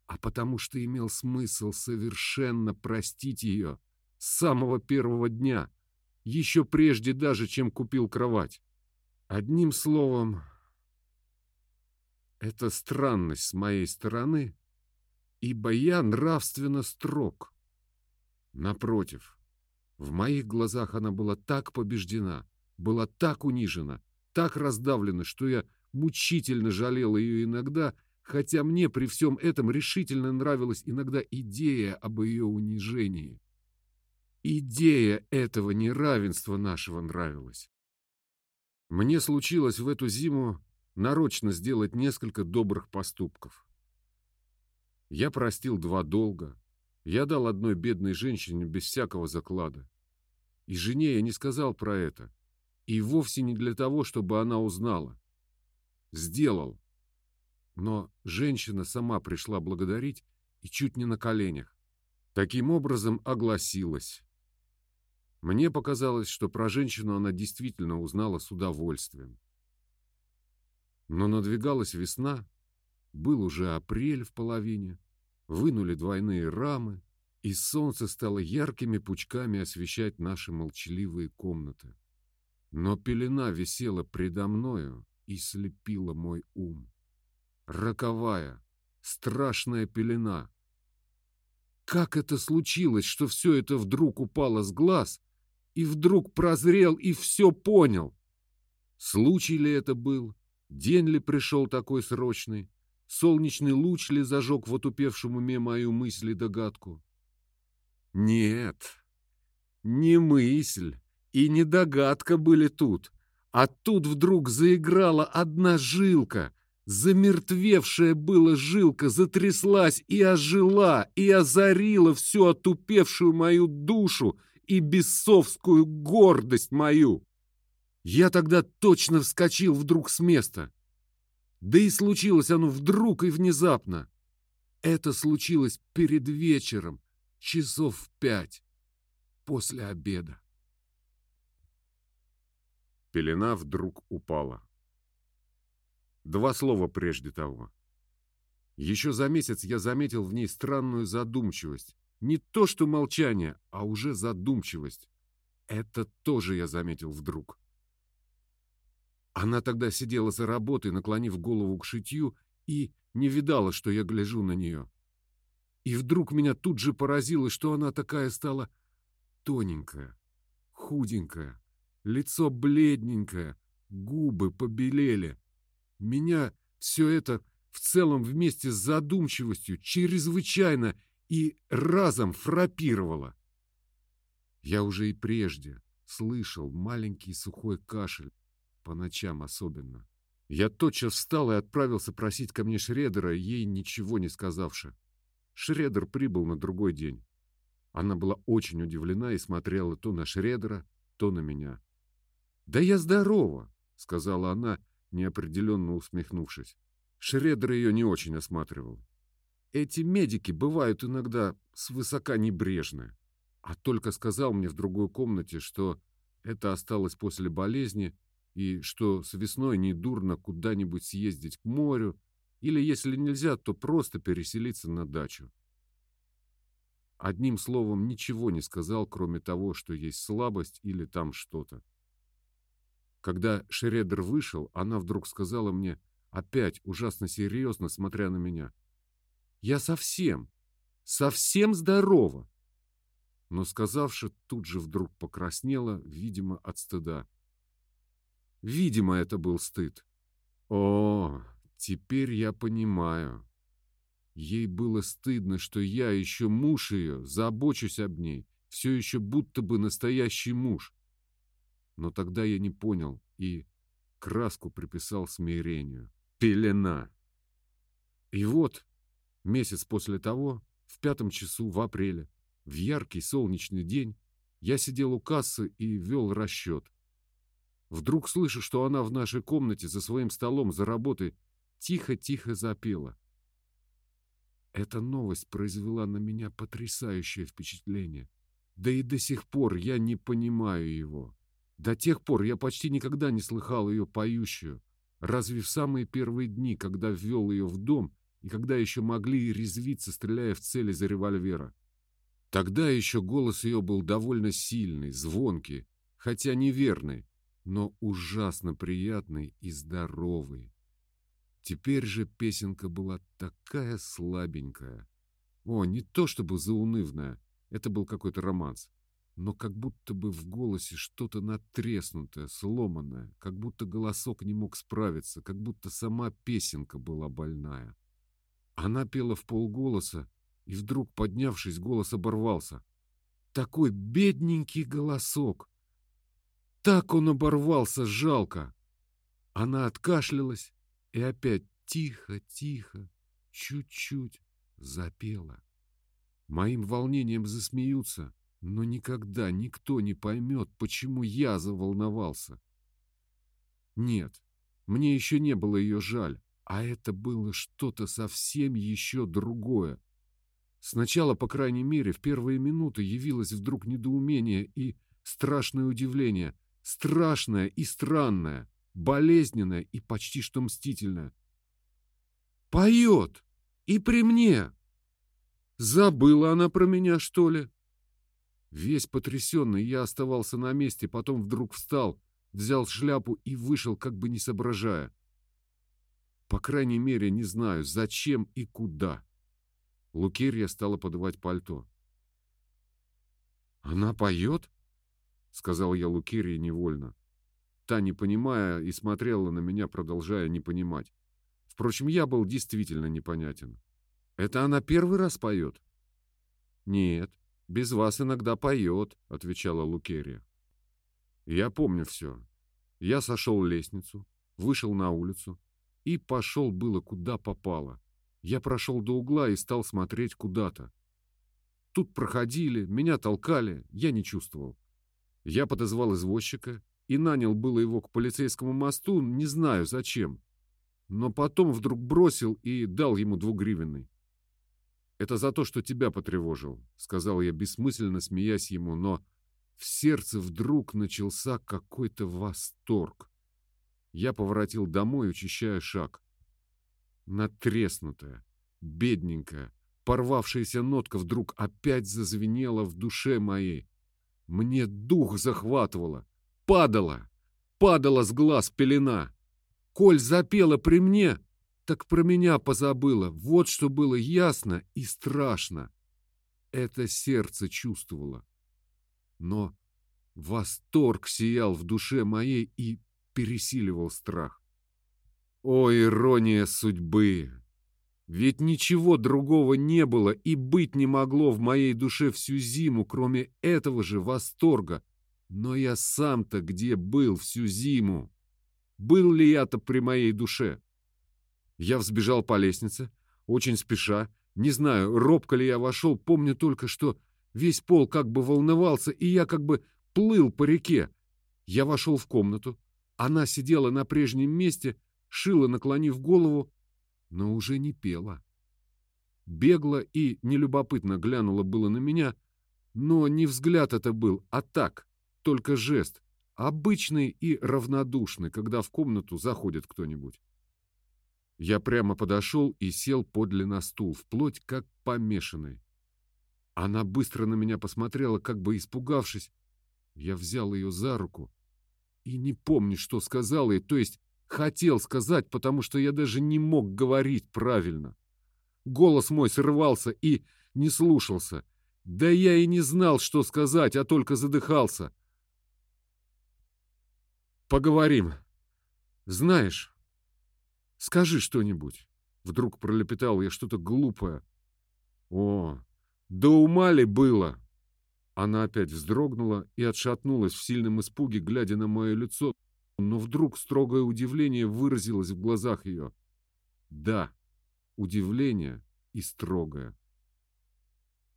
а потому что имел смысл совершенно простить ее с самого первого дня, еще прежде даже, чем купил кровать. Одним словом, это странность с моей стороны, ибо я нравственно строг. Напротив, в моих глазах она была так побеждена, была так унижена, так раздавлена, что я мучительно жалел ее иногда хотя мне при всем этом решительно нравилась иногда идея об ее унижении. Идея этого неравенства нашего нравилась. Мне случилось в эту зиму нарочно сделать несколько добрых поступков. Я простил два долга, я дал одной бедной женщине без всякого заклада. И жене я не сказал про это, и вовсе не для того, чтобы она узнала. Сделал, но женщина сама пришла благодарить и чуть не на коленях. Таким образом огласилась. Мне показалось, что про женщину она действительно узнала с удовольствием. Но надвигалась весна, был уже апрель в половине, вынули двойные рамы, и солнце стало яркими пучками освещать наши молчаливые комнаты. Но пелена висела предо мною и слепила мой ум роковая, страшная пелена. Как это случилось, что все это вдруг упало с глаз, и вдруг прозрел и все понял? Случай ли это был? День ли пришел такой срочный? Солнечный луч ли зажег в отупевшем уме мою мысль и догадку? Нет, не мысль и не догадка были тут, а тут вдруг заиграла одна жилка, Замертвевшая была жилка затряслась и ожила, и озарила всю отупевшую мою душу и бесовскую гордость мою. Я тогда точно вскочил вдруг с места. Да и случилось оно вдруг и внезапно. Это случилось перед вечером, часов в пять, после обеда. Пелена вдруг упала. Два слова прежде того. Еще за месяц я заметил в ней странную задумчивость. Не то что молчание, а уже задумчивость. Это тоже я заметил вдруг. Она тогда сидела за работой, наклонив голову к шитью, и не видала, что я гляжу на нее. И вдруг меня тут же поразило, что она такая стала тоненькая, худенькая, лицо бледненькое, губы побелели. Меня все это в целом вместе с задумчивостью чрезвычайно и разом фрапировало. Я уже и прежде слышал маленький сухой кашель, по ночам особенно. Я тотчас встал и отправился просить ко мне Шредера, ей ничего не сказавши. Шредер прибыл на другой день. Она была очень удивлена и смотрела то на Шредера, то на меня. «Да я здорова», — сказала она неопределенно усмехнувшись. Шредер ее не очень осматривал. Эти медики бывают иногда свысока небрежны. А только сказал мне в другой комнате, что это осталось после болезни, и что с весной не дурно куда-нибудь съездить к морю, или, если нельзя, то просто переселиться на дачу. Одним словом, ничего не сказал, кроме того, что есть слабость или там что-то. Когда Шредер вышел, она вдруг сказала мне, опять ужасно серьезно, смотря на меня, «Я совсем, совсем здорова!» Но, сказавши, тут же вдруг покраснела, видимо, от стыда. Видимо, это был стыд. О, теперь я понимаю. Ей было стыдно, что я еще муж ее, забочусь об ней, все еще будто бы настоящий муж. Но тогда я не понял и краску приписал смирению. Пелена. И вот, месяц после того, в пятом часу в апреле, в яркий солнечный день, я сидел у кассы и вел расчет. Вдруг слышу, что она в нашей комнате за своим столом за работой тихо-тихо запела. Эта новость произвела на меня потрясающее впечатление. Да и до сих пор я не понимаю его. До тех пор я почти никогда не слыхал ее поющую, разве в самые первые дни, когда ввел ее в дом и когда еще могли резвиться, стреляя в цели за револьвера. Тогда еще голос ее был довольно сильный, звонкий, хотя неверный, но ужасно приятный и здоровый. Теперь же песенка была такая слабенькая. О, не то чтобы заунывная, это был какой-то романс, но как будто бы в голосе что-то натреснутое, сломанное, как будто голосок не мог справиться, как будто сама песенка была больная. Она пела в полголоса, и вдруг, поднявшись, голос оборвался. Такой бедненький голосок! Так он оборвался, жалко! Она откашлялась и опять тихо-тихо, чуть-чуть запела. Моим волнением засмеются, но никогда никто не поймет, почему я заволновался. Нет, мне еще не было ее жаль, а это было что-то совсем еще другое. Сначала, по крайней мере, в первые минуты явилось вдруг недоумение и страшное удивление, страшное и странное, болезненное и почти что мстительное. «Поет! И при мне!» Забыла она про меня, что ли? Весь потрясенный я оставался на месте, потом вдруг встал, взял шляпу и вышел, как бы не соображая. По крайней мере, не знаю, зачем и куда. Лукерья стала подавать пальто. «Она поет?» — сказал я Лукерье невольно. Та, не понимая, и смотрела на меня, продолжая не понимать. Впрочем, я был действительно непонятен. «Это она первый раз поет?» «Нет, без вас иногда поет», — отвечала Лукерья. Я помню все. Я сошел лестницу, вышел на улицу и пошел было куда попало. Я прошел до угла и стал смотреть куда-то. Тут проходили, меня толкали, я не чувствовал. Я подозвал извозчика и нанял было его к полицейскому мосту, не знаю зачем. Но потом вдруг бросил и дал ему двугривенный. «Это за то, что тебя потревожил», — сказал я, бессмысленно смеясь ему, но в сердце вдруг начался какой-то восторг. Я поворотил домой, учащая шаг натреснутая, бедненькая, порвавшаяся нотка вдруг опять зазвенела в душе моей. Мне дух захватывало, падала, падала с глаз пелена. Коль запела при мне, так про меня позабыла. Вот что было ясно и страшно. Это сердце чувствовало. Но восторг сиял в душе моей и пересиливал страх. О, ирония судьбы! Ведь ничего другого не было и быть не могло в моей душе всю зиму, кроме этого же восторга. Но я сам-то где был всю зиму? Был ли я-то при моей душе? Я взбежал по лестнице, очень спеша. Не знаю, робко ли я вошел, помню только, что весь пол как бы волновался, и я как бы плыл по реке. Я вошел в комнату. Она сидела на прежнем месте, шила, наклонив голову, но уже не пела. Бегло и нелюбопытно глянула было на меня, но не взгляд это был, а так, только жест, обычный и равнодушный, когда в комнату заходит кто-нибудь. Я прямо подошел и сел подле на стул, вплоть как помешанный. Она быстро на меня посмотрела, как бы испугавшись. Я взял ее за руку и не помню, что сказал ей, то есть хотел сказать, потому что я даже не мог говорить правильно. Голос мой срывался и не слушался. Да я и не знал, что сказать, а только задыхался. Поговорим. Знаешь, скажи что-нибудь. Вдруг пролепетал я что-то глупое. О, да ума ли было? Она опять вздрогнула и отшатнулась в сильном испуге, глядя на мое лицо, но вдруг строгое удивление выразилось в глазах ее. Да, удивление и строгое.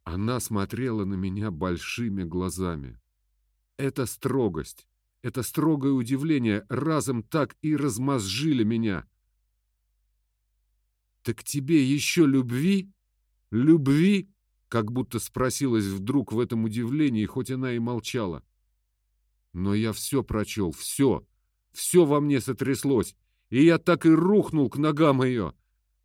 Она смотрела на меня большими глазами. Эта строгость, это строгое удивление разом так и размозжили меня. «Так тебе еще любви? Любви?» Как будто спросилась вдруг в этом удивлении, хоть она и молчала. Но я все прочел, все, все во мне сотряслось, и я так и рухнул к ногам ее.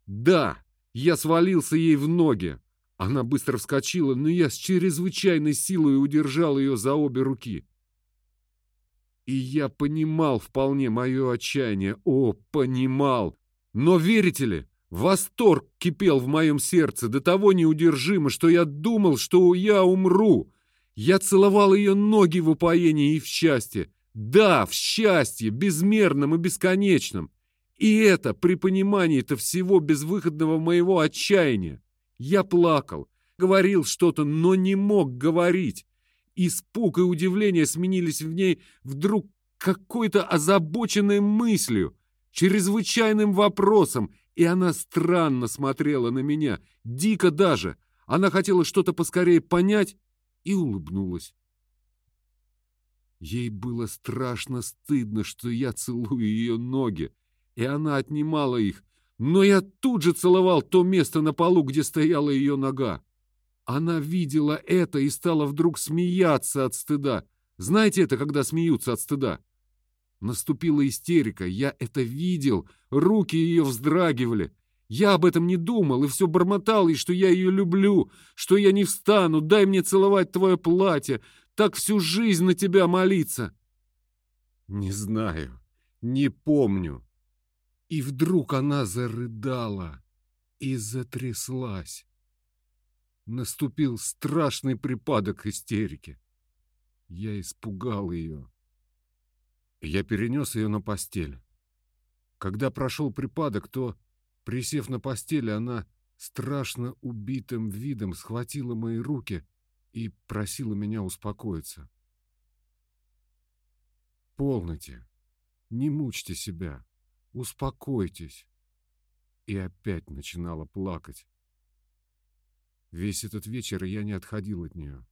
Да, я свалился ей в ноги. Она быстро вскочила, но я с чрезвычайной силой удержал ее за обе руки. И я понимал вполне мое отчаяние. О, понимал! Но верите ли, Восторг кипел в моем сердце до того неудержимо, что я думал, что я умру. Я целовал ее ноги в упоении и в счастье. Да, в счастье, безмерном и бесконечном. И это при понимании-то всего безвыходного моего отчаяния. Я плакал, говорил что-то, но не мог говорить. Испуг и удивление сменились в ней вдруг какой-то озабоченной мыслью, чрезвычайным вопросом и она странно смотрела на меня, дико даже. Она хотела что-то поскорее понять и улыбнулась. Ей было страшно стыдно, что я целую ее ноги, и она отнимала их, но я тут же целовал то место на полу, где стояла ее нога. Она видела это и стала вдруг смеяться от стыда. Знаете это, когда смеются от стыда? Наступила истерика, я это видел, руки ее вздрагивали. Я об этом не думал и все бормотал, и что я ее люблю, что я не встану, дай мне целовать твое платье, так всю жизнь на тебя молиться. Не знаю, не помню. И вдруг она зарыдала и затряслась. Наступил страшный припадок истерики. Я испугал ее. Я перенес ее на постель. Когда прошел припадок, то, присев на постели, она страшно убитым видом схватила мои руки и просила меня успокоиться. «Полноте, не мучьте себя, успокойтесь». И опять начинала плакать. Весь этот вечер я не отходил от нее.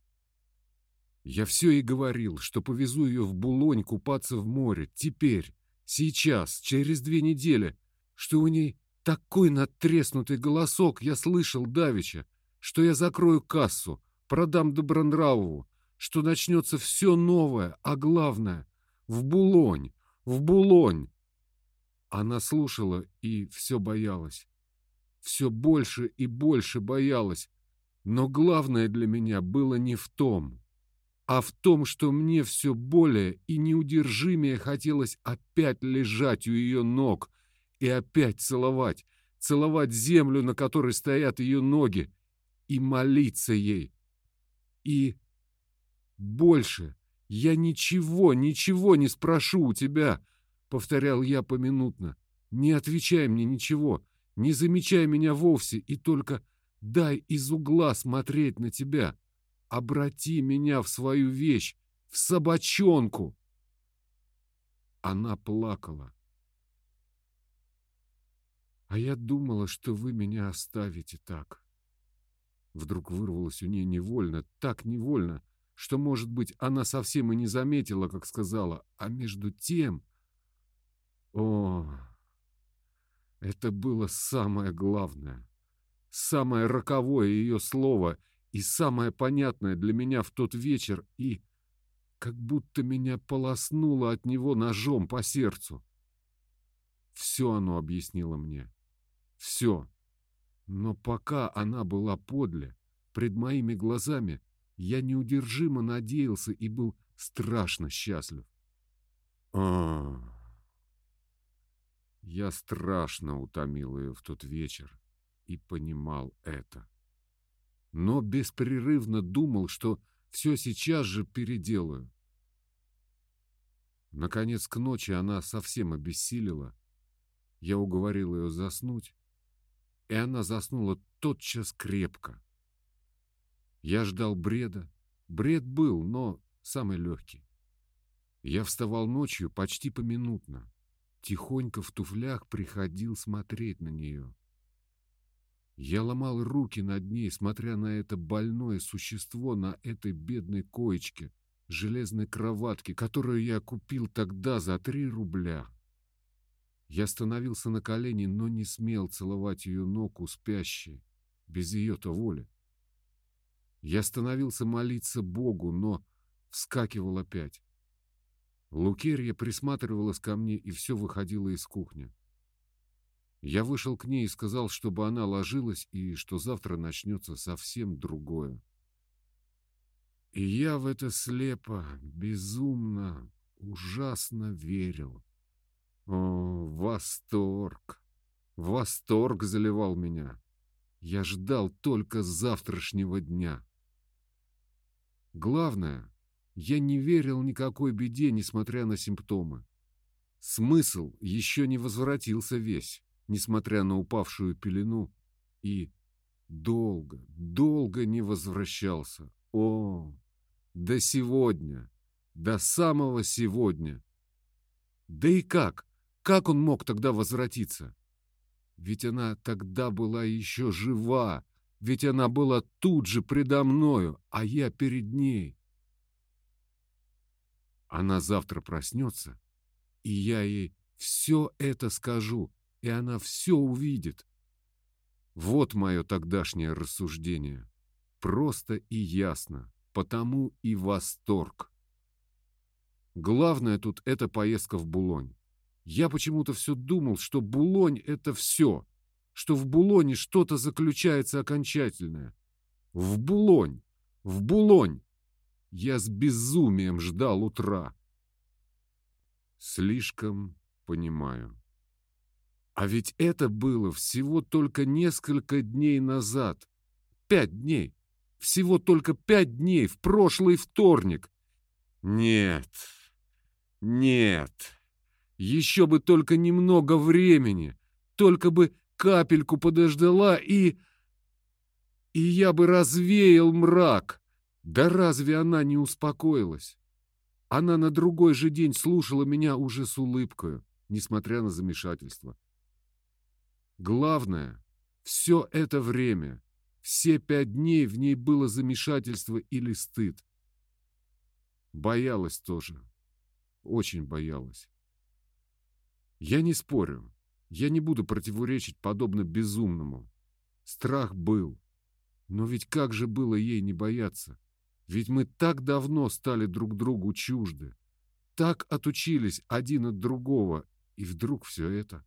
Я все и говорил, что повезу ее в Булонь купаться в море. Теперь, сейчас, через две недели, что у ней такой надтреснутый голосок я слышал давеча, что я закрою кассу, продам Добронравову, что начнется все новое, а главное — в Булонь, в Булонь. Она слушала и все боялась. Все больше и больше боялась. Но главное для меня было не в том а в том, что мне все более и неудержимее хотелось опять лежать у ее ног и опять целовать, целовать землю, на которой стоят ее ноги, и молиться ей. И больше я ничего, ничего не спрошу у тебя, повторял я поминутно. Не отвечай мне ничего, не замечай меня вовсе и только дай из угла смотреть на тебя. Обрати меня в свою вещь, в собачонку!» Она плакала. «А я думала, что вы меня оставите так». Вдруг вырвалось у нее невольно, так невольно, что, может быть, она совсем и не заметила, как сказала, а между тем... О, Это было самое главное, самое роковое ее слово и самое понятное для меня в тот вечер, и как будто меня полоснуло от него ножом по сердцу. Все оно объяснило мне. Все. Но пока она была подле, пред моими глазами, я неудержимо надеялся и был страшно счастлив. А, Я страшно утомил ее в тот вечер и понимал это. Но беспрерывно думал, что все сейчас же переделаю. Наконец, к ночи она совсем обессилила. Я уговорил ее заснуть, и она заснула тотчас крепко. Я ждал бреда. Бред был, но самый легкий. Я вставал ночью почти поминутно. Тихонько в туфлях приходил смотреть на нее. Я ломал руки над ней, смотря на это больное существо на этой бедной коечке, железной кроватке, которую я купил тогда за три рубля. Я становился на колени, но не смел целовать ее ногу спящей, без ее-то воли. Я становился молиться Богу, но вскакивал опять. Лукерья присматривалась ко мне и все выходила из кухни. Я вышел к ней и сказал, чтобы она ложилась и что завтра начнется совсем другое. И я в это слепо, безумно, ужасно верил. О, восторг! Восторг заливал меня. Я ждал только завтрашнего дня. Главное, я не верил никакой беде, несмотря на симптомы. Смысл еще не возвратился весь, несмотря на упавшую пелену, и долго, долго не возвращался. О, до сегодня, до самого сегодня. Да и как? Как он мог тогда возвратиться? Ведь она тогда была еще жива, ведь она была тут же предо мною, а я перед ней. Она завтра проснется, и я ей все это скажу, и она все увидит. Вот мое тогдашнее рассуждение. Просто и ясно, потому и восторг. Главное тут эта поездка в Булонь. Я почему-то все думал, что Булонь — это все, что в Булоне что-то заключается окончательное. В Булонь! В Булонь! Я с безумием ждал утра. Слишком понимаю. А ведь это было всего только несколько дней назад. Пять дней. Всего только пять дней в прошлый вторник. Нет, нет. Еще бы только немного времени. Только бы капельку подождала и... И я бы развеял мрак. Да разве она не успокоилась? Она на другой же день слушала меня уже с улыбкой, несмотря на замешательство. Главное, все это время, все пять дней в ней было замешательство или стыд. Боялась тоже, очень боялась. Я не спорю, я не буду противоречить подобно безумному. Страх был, но ведь как же было ей не бояться? Ведь мы так давно стали друг другу чужды, так отучились один от другого, и вдруг все это.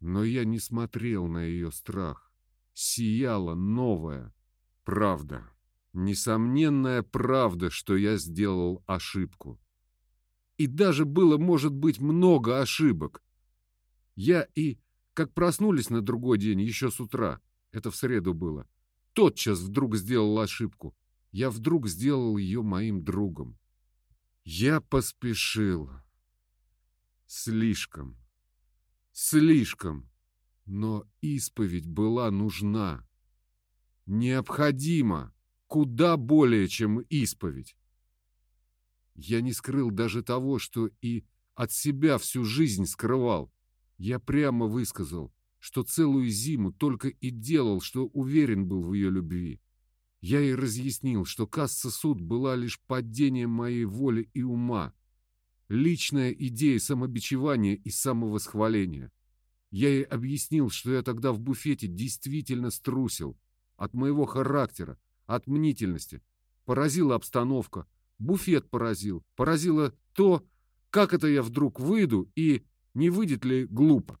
Но я не смотрел на ее страх. Сияла новая правда, несомненная правда, что я сделал ошибку. И даже было, может быть, много ошибок. Я и, как проснулись на другой день, еще с утра, это в среду было, тотчас вдруг сделал ошибку. Я вдруг сделал ее моим другом. Я поспешил. Слишком. Слишком. Но исповедь была нужна. Необходима. Куда более, чем исповедь. Я не скрыл даже того, что и от себя всю жизнь скрывал. Я прямо высказал что целую зиму только и делал, что уверен был в ее любви. Я ей разъяснил, что касса суд была лишь падением моей воли и ума. Личная идея самобичевания и самовосхваления. Я ей объяснил, что я тогда в буфете действительно струсил. От моего характера, от мнительности. Поразила обстановка. Буфет поразил. Поразило то, как это я вдруг выйду и не выйдет ли глупо.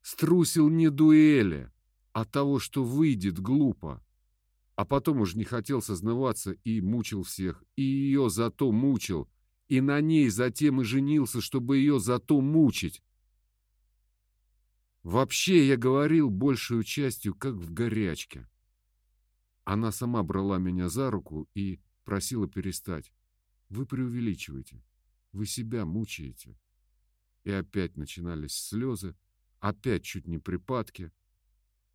Струсил не дуэли, а того, что выйдет глупо. А потом уж не хотел сознаваться и мучил всех. И ее зато мучил. И на ней затем и женился, чтобы ее зато мучить. Вообще я говорил большую частью, как в горячке. Она сама брала меня за руку и просила перестать. Вы преувеличиваете. Вы себя мучаете. И опять начинались слезы, опять чуть не припадки.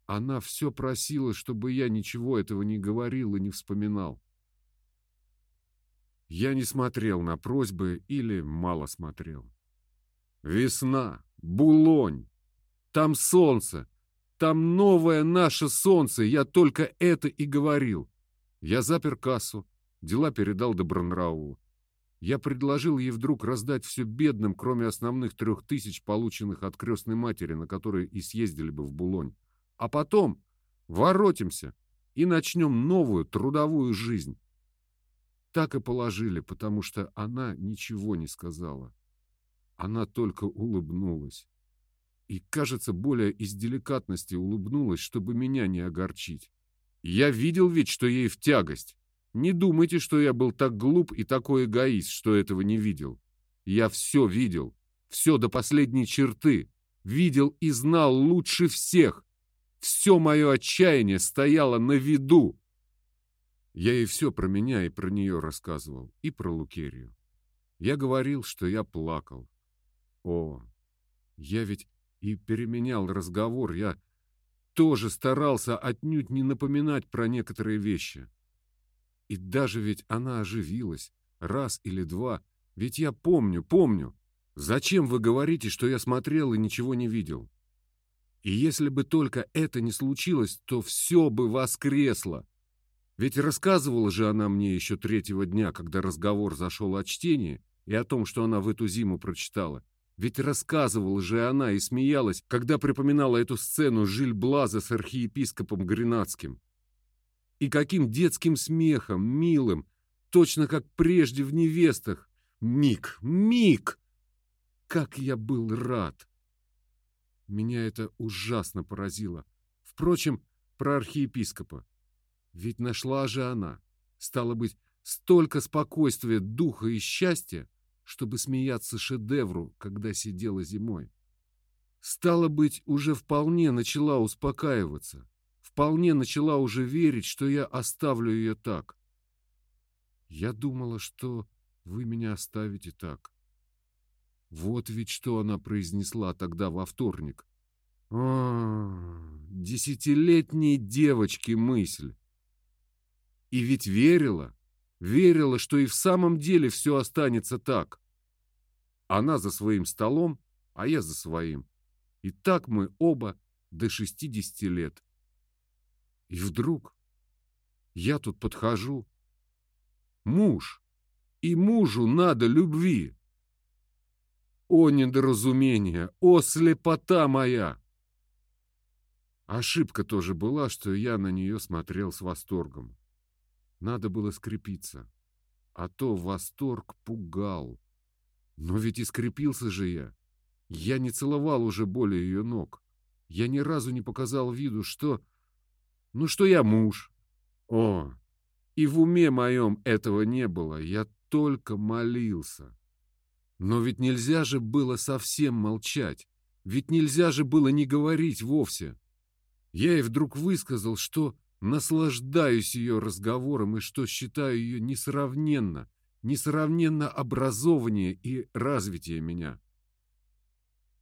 Она все просила, чтобы я ничего этого не говорил и не вспоминал. Я не смотрел на просьбы или мало смотрел. Весна, Булонь, там солнце, там новое наше солнце, я только это и говорил. Я запер кассу, дела передал Добронравову. Я предложил ей вдруг раздать все бедным, кроме основных трех тысяч, полученных от крестной матери, на которые и съездили бы в Булонь. А потом воротимся и начнем новую трудовую жизнь. Так и положили, потому что она ничего не сказала. Она только улыбнулась. И, кажется, более из деликатности улыбнулась, чтобы меня не огорчить. Я видел ведь, что ей в тягость. Не думайте, что я был так глуп и такой эгоист, что этого не видел. Я все видел, все до последней черты. Видел и знал лучше всех. Все мое отчаяние стояло на виду. Я ей все про меня и про нее рассказывал, и про Лукерию. Я говорил, что я плакал. О, я ведь и переменял разговор, я тоже старался отнюдь не напоминать про некоторые вещи. И даже ведь она оживилась, раз или два, ведь я помню, помню. Зачем вы говорите, что я смотрел и ничего не видел? И если бы только это не случилось, то все бы воскресло. Ведь рассказывала же она мне еще третьего дня, когда разговор зашел о чтении и о том, что она в эту зиму прочитала. Ведь рассказывала же она и смеялась, когда припоминала эту сцену Жиль-Блаза с архиепископом Гренадским. И каким детским смехом, милым, точно как прежде в невестах. Миг, миг! Как я был рад! Меня это ужасно поразило. Впрочем, про архиепископа. Ведь нашла же она, стало быть, столько спокойствия, духа и счастья, чтобы смеяться шедевру, когда сидела зимой. Стало быть, уже вполне начала успокаиваться, вполне начала уже верить, что я оставлю ее так. Я думала, что вы меня оставите так. Вот ведь что она произнесла тогда во вторник. А, десятилетней девочки мысль. И ведь верила, верила, что и в самом деле все останется так. Она за своим столом, а я за своим. И так мы оба до шестидесяти лет. И вдруг я тут подхожу. Муж. И мужу надо любви. О недоразумение, о слепота моя! Ошибка тоже была, что я на нее смотрел с восторгом. Надо было скрепиться, а то восторг пугал. Но ведь и скрепился же я. Я не целовал уже более ее ног. Я ни разу не показал виду, что... Ну, что я муж. О, и в уме моем этого не было. Я только молился. Но ведь нельзя же было совсем молчать. Ведь нельзя же было не говорить вовсе. Я и вдруг высказал, что наслаждаюсь ее разговором и что считаю ее несравненно, несравненно образованнее и развитие меня.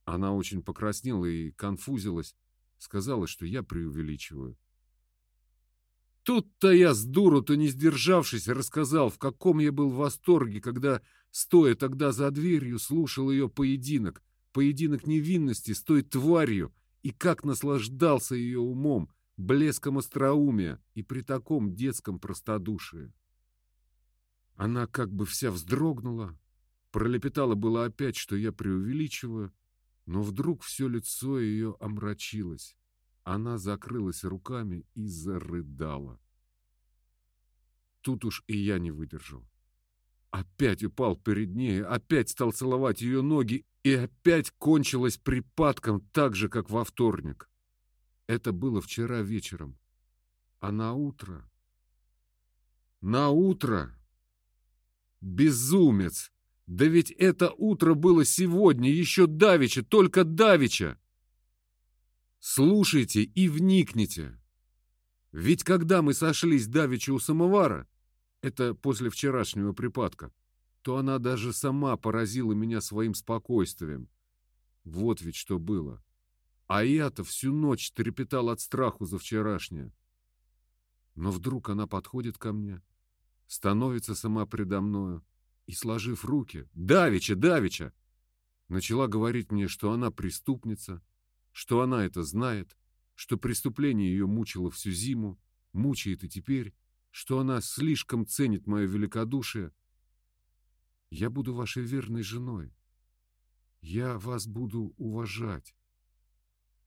Она очень покраснела и конфузилась, сказала, что я преувеличиваю. Тут-то я с дуру-то не сдержавшись, рассказал, в каком я был в восторге, когда, стоя тогда за дверью, слушал ее поединок, поединок невинности с той тварью, и как наслаждался ее умом, блеском остроумия и при таком детском простодушии. Она как бы вся вздрогнула, Пролепетала было опять, что я преувеличиваю, но вдруг все лицо ее омрачилось. Она закрылась руками и зарыдала. Тут уж и я не выдержал. Опять упал перед ней, опять стал целовать ее ноги, и опять кончилось припадком так же, как во вторник. Это было вчера вечером. А на утро... На утро... Безумец! Да ведь это утро было сегодня, еще давеча, только давеча! Слушайте и вникните. Ведь когда мы сошлись давеча у самовара, это после вчерашнего припадка, то она даже сама поразила меня своим спокойствием. Вот ведь что было. А я-то всю ночь трепетал от страху за вчерашнее. Но вдруг она подходит ко мне, становится сама предо мною и, сложив руки, «Давича, Давича!» начала говорить мне, что она преступница, что она это знает, что преступление ее мучило всю зиму, мучает и теперь, что она слишком ценит мое великодушие. Я буду вашей верной женой. Я вас буду уважать.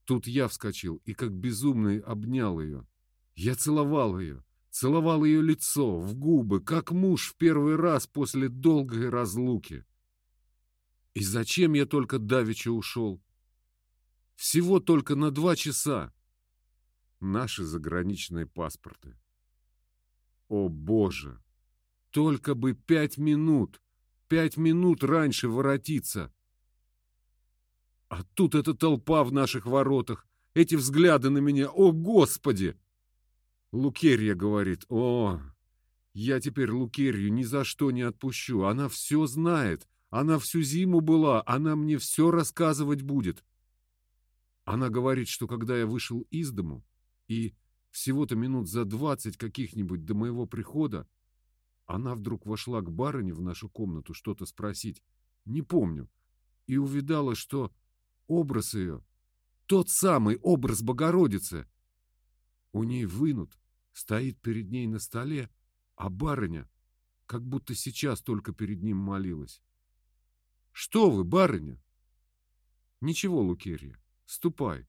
Тут я вскочил и как безумный обнял ее. Я целовал ее, целовал ее лицо, в губы, как муж в первый раз после долгой разлуки. И зачем я только давеча ушел? Всего только на два часа. Наши заграничные паспорты. О, Боже! Только бы пять минут, пять минут раньше воротиться. А тут эта толпа в наших воротах, эти взгляды на меня. О, Господи! Лукерья говорит, о, я теперь Лукерью ни за что не отпущу. Она все знает. Она всю зиму была. Она мне все рассказывать будет. Она говорит, что когда я вышел из дому и всего-то минут за двадцать каких-нибудь до моего прихода, она вдруг вошла к барыне в нашу комнату что-то спросить, не помню, и увидала, что образ ее, тот самый образ Богородицы, у ней вынут, стоит перед ней на столе, а барыня как будто сейчас только перед ним молилась. «Что вы, барыня?» «Ничего, Лукерья, ступай».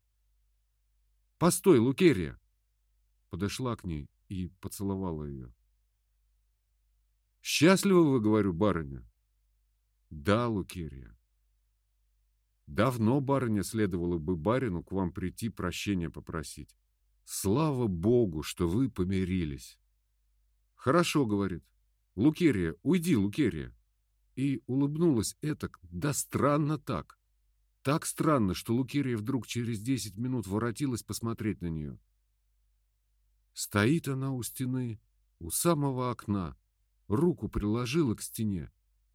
«Постой, Лукерья!» подошла к ней и поцеловала ее. «Счастливы вы, говорю, барыня?» «Да, Лукерья». «Давно, барыня, следовало бы барину к вам прийти прощения попросить. Слава Богу, что вы помирились!» «Хорошо, — говорит. Лукерья, уйди, Лукерья!» И улыбнулась этак, да странно так. Так странно, что Лукерья вдруг через десять минут воротилась посмотреть на нее. Стоит она у стены, у самого окна, руку приложила к стене,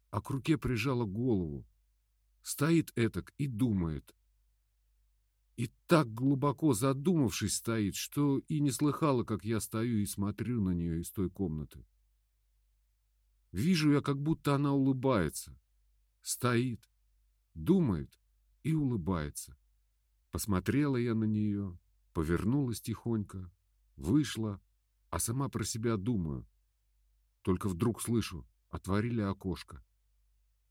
а к руке прижала голову. Стоит этак и думает. И так глубоко задумавшись стоит, что и не слыхала, как я стою и смотрю на нее из той комнаты. Вижу я, как будто она улыбается. Стоит, думает и улыбается. Посмотрела я на нее, повернулась тихонько, Вышла, а сама про себя думаю. Только вдруг слышу, отворили окошко.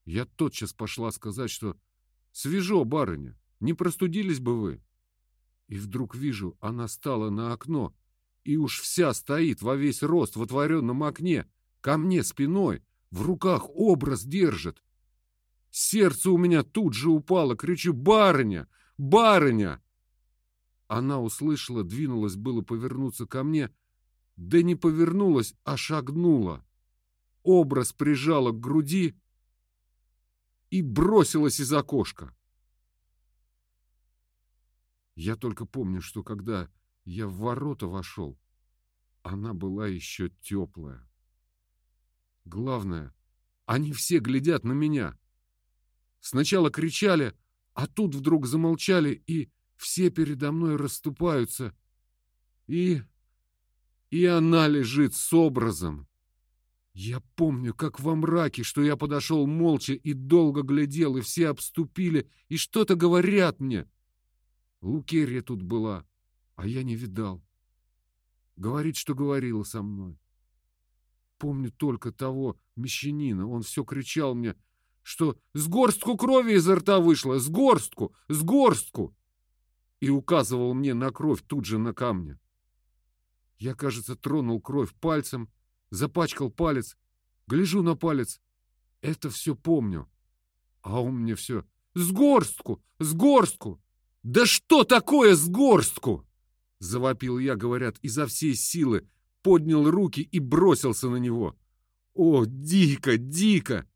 Я тотчас пошла сказать, что «Свежо, барыня, не простудились бы вы?» И вдруг вижу, она стала на окно, и уж вся стоит во весь рост в отворенном окне, ко мне спиной, в руках образ держит. Сердце у меня тут же упало, кричу «Барыня! Барыня!» Она услышала, двинулась было повернуться ко мне, да не повернулась, а шагнула. Образ прижала к груди и бросилась из окошка. Я только помню, что когда я в ворота вошел, она была еще теплая. Главное, они все глядят на меня. Сначала кричали, а тут вдруг замолчали и все передо мной расступаются, и... и она лежит с образом. Я помню, как во мраке, что я подошел молча и долго глядел, и все обступили, и что-то говорят мне. Лукерья тут была, а я не видал. Говорит, что говорила со мной. Помню только того мещанина, он все кричал мне, что с горстку крови изо рта вышло, с горстку, с горстку, и указывал мне на кровь тут же на камне. Я, кажется, тронул кровь пальцем, запачкал палец, гляжу на палец, это все помню. А он мне все «С горстку! С горстку!» «Да что такое с горстку?» Завопил я, говорят, изо всей силы, поднял руки и бросился на него. О, дико, дико!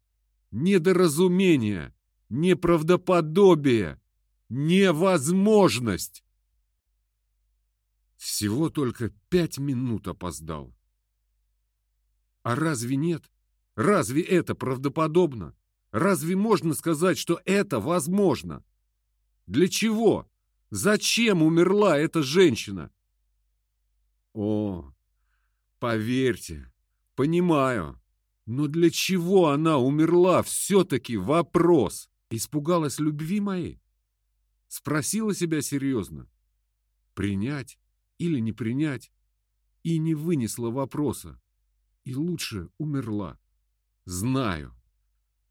Недоразумение, неправдоподобие, невозможность! Всего только пять минут опоздал. А разве нет? Разве это правдоподобно? Разве можно сказать, что это возможно? Для чего? Зачем умерла эта женщина? О, поверьте, понимаю. Но для чего она умерла, все-таки вопрос. Испугалась любви моей? Спросила себя серьезно. Принять или не принять? И не вынесла вопроса. И лучше умерла. Знаю.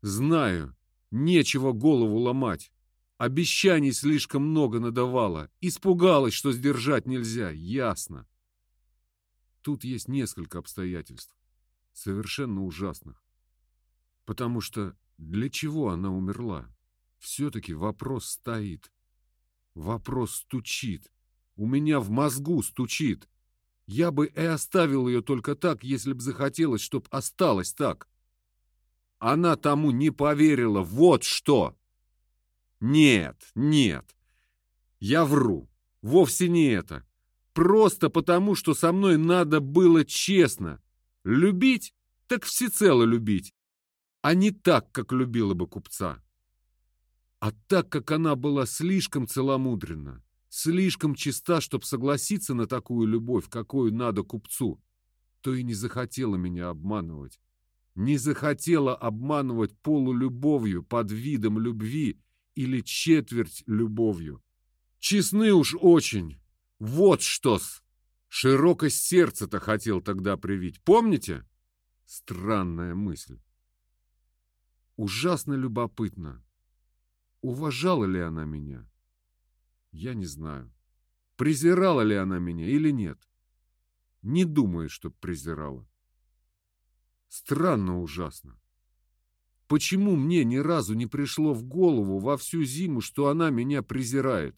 Знаю, нечего голову ломать. Обещаний слишком много надавала. Испугалась, что сдержать нельзя. Ясно. Тут есть несколько обстоятельств, совершенно ужасных. Потому что для чего она умерла? Все-таки вопрос стоит. Вопрос стучит. У меня в мозгу стучит. Я бы и оставил ее только так, если б захотелось, чтоб осталось так. Она тому не поверила. Вот что! Нет, нет. Я вру. Вовсе не это. Просто потому, что со мной надо было честно. Любить, так всецело любить. А не так, как любила бы купца. А так, как она была слишком целомудренна, слишком чиста, чтобы согласиться на такую любовь, какую надо купцу, то и не захотела меня обманывать не захотела обманывать полулюбовью под видом любви или четверть любовью. Честны уж очень. Вот что-с. Широкость сердца-то хотел тогда привить. Помните? Странная мысль. Ужасно любопытно. Уважала ли она меня? Я не знаю. Презирала ли она меня или нет? Не думаю, что презирала. Странно ужасно. Почему мне ни разу не пришло в голову во всю зиму, что она меня презирает?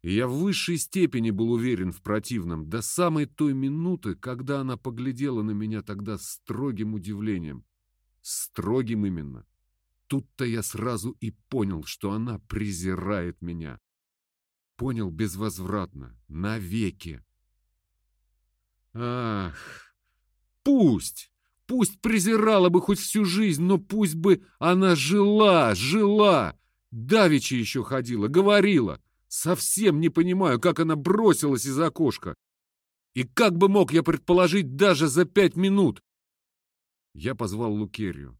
И я в высшей степени был уверен в противном, до самой той минуты, когда она поглядела на меня тогда с строгим удивлением. Строгим именно. Тут-то я сразу и понял, что она презирает меня. Понял безвозвратно, навеки. Ах, пусть! Пусть презирала бы хоть всю жизнь, но пусть бы она жила, жила. Давича еще ходила, говорила. Совсем не понимаю, как она бросилась из окошка. И как бы мог я предположить даже за пять минут? Я позвал Лукерью.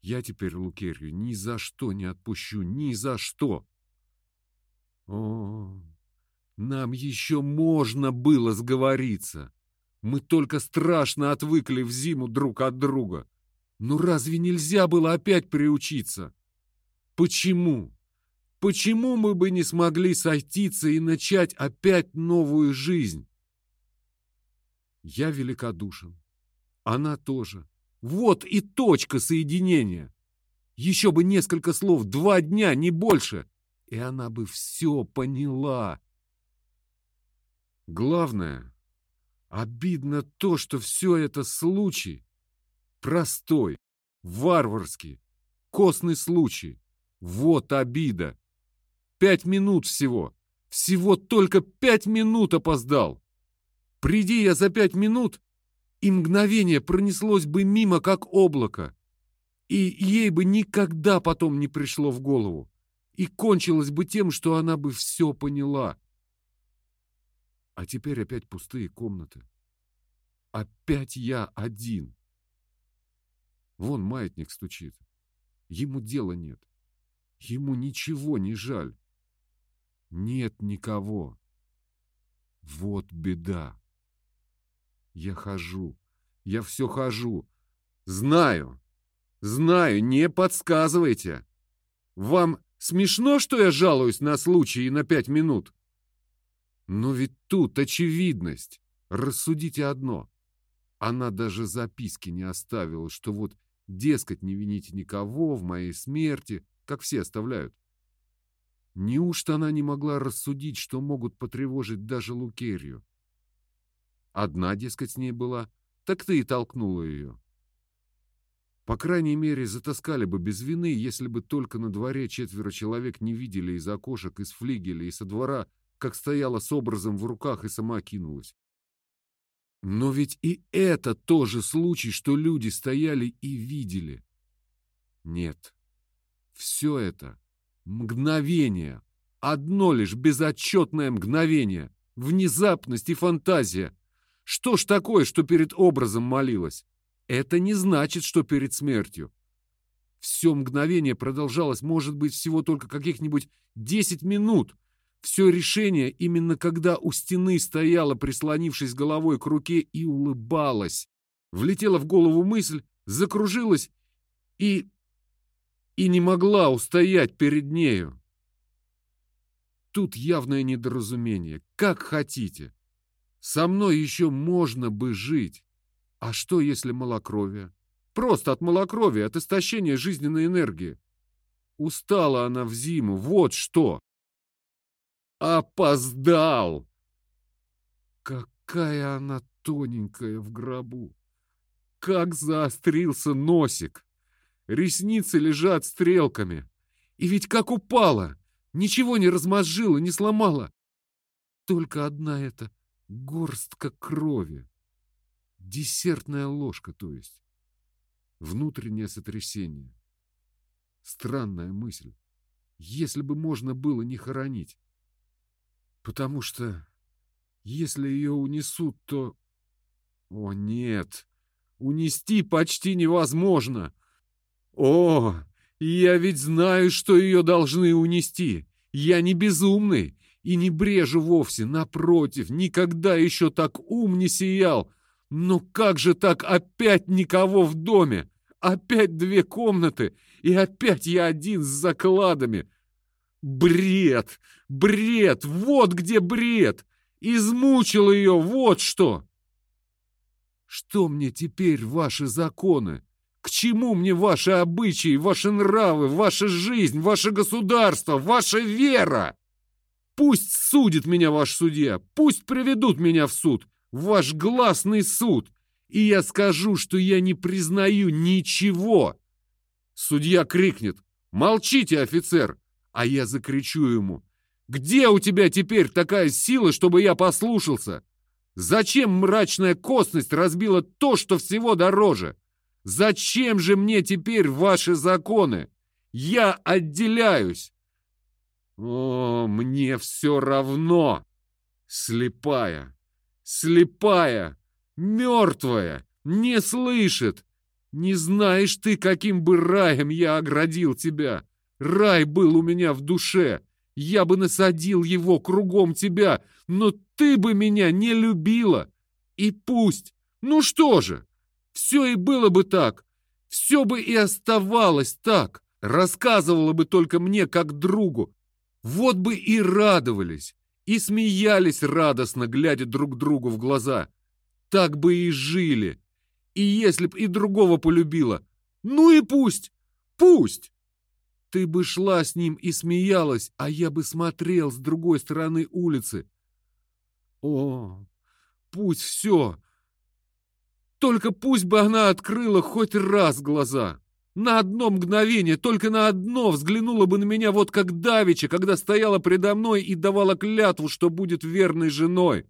Я теперь Лукерью ни за что не отпущу, ни за что. О, нам еще можно было сговориться. Мы только страшно отвыкли в зиму друг от друга. Но разве нельзя было опять приучиться? Почему? Почему мы бы не смогли сойтиться и начать опять новую жизнь? Я великодушен. Она тоже. Вот и точка соединения. Еще бы несколько слов, два дня, не больше. И она бы все поняла. Главное, Обидно то, что все это случай. Простой, варварский, костный случай. Вот обида. Пять минут всего. Всего только пять минут опоздал. Приди я за пять минут, и мгновение пронеслось бы мимо, как облако. И ей бы никогда потом не пришло в голову. И кончилось бы тем, что она бы все поняла. А теперь опять пустые комнаты. Опять я один. Вон маятник стучит. Ему дела нет. Ему ничего не жаль. Нет никого. Вот беда. Я хожу. Я все хожу. Знаю. Знаю, не подсказывайте. Вам смешно, что я жалуюсь на случай и на пять минут? Но ведь тут очевидность. Рассудите одно. Она даже записки не оставила, что вот, дескать, не вините никого в моей смерти, как все оставляют. Неужто она не могла рассудить, что могут потревожить даже Лукерью? Одна, дескать, с ней была, так ты и толкнула ее. По крайней мере, затаскали бы без вины, если бы только на дворе четверо человек не видели из окошек, из флигеля и со двора, как стояла с образом в руках и сама кинулась. Но ведь и это тоже случай, что люди стояли и видели. Нет, все это мгновение, одно лишь безотчетное мгновение, внезапность и фантазия. Что ж такое, что перед образом молилась? Это не значит, что перед смертью. Все мгновение продолжалось, может быть, всего только каких-нибудь десять минут. Все решение именно когда у стены стояла, прислонившись головой к руке, и улыбалась. Влетела в голову мысль, закружилась и... и не могла устоять перед нею. Тут явное недоразумение. Как хотите. Со мной еще можно бы жить. А что, если малокровие? Просто от малокровия, от истощения жизненной энергии. Устала она в зиму, вот что. Опоздал! Какая она тоненькая в гробу! Как заострился носик! Ресницы лежат стрелками. И ведь как упала! Ничего не размозжила, не сломала. Только одна эта горстка крови. Десертная ложка, то есть. Внутреннее сотрясение. Странная мысль. Если бы можно было не хоронить. Потому что, если ее унесут, то... О, нет! Унести почти невозможно! О, я ведь знаю, что ее должны унести! Я не безумный и не брежу вовсе, напротив, никогда еще так ум не сиял! «Ну как же так опять никого в доме? Опять две комнаты, и опять я один с закладами!» «Бред! Бред! Вот где бред! Измучил ее, вот что!» «Что мне теперь ваши законы? К чему мне ваши обычаи, ваши нравы, ваша жизнь, ваше государство, ваша вера? Пусть судит меня ваш судья, пусть приведут меня в суд, ваш гласный суд, и я скажу, что я не признаю ничего. Судья крикнет «Молчите, офицер!» А я закричу ему «Где у тебя теперь такая сила, чтобы я послушался? Зачем мрачная косность разбила то, что всего дороже? Зачем же мне теперь ваши законы? Я отделяюсь!» О, мне все равно! Слепая, слепая, мертвая, не слышит. Не знаешь ты, каким бы раем я оградил тебя. Рай был у меня в душе. Я бы насадил его кругом тебя, но ты бы меня не любила. И пусть. Ну что же, все и было бы так. Все бы и оставалось так. Рассказывала бы только мне как другу. Вот бы и радовались и смеялись радостно, глядя друг другу в глаза. Так бы и жили. И если б и другого полюбила, ну и пусть, пусть. Ты бы шла с ним и смеялась, а я бы смотрел с другой стороны улицы. О, пусть все. Только пусть бы она открыла хоть раз глаза. На одно мгновение, только на одно взглянула бы на меня вот как Давича, когда стояла предо мной и давала клятву, что будет верной женой.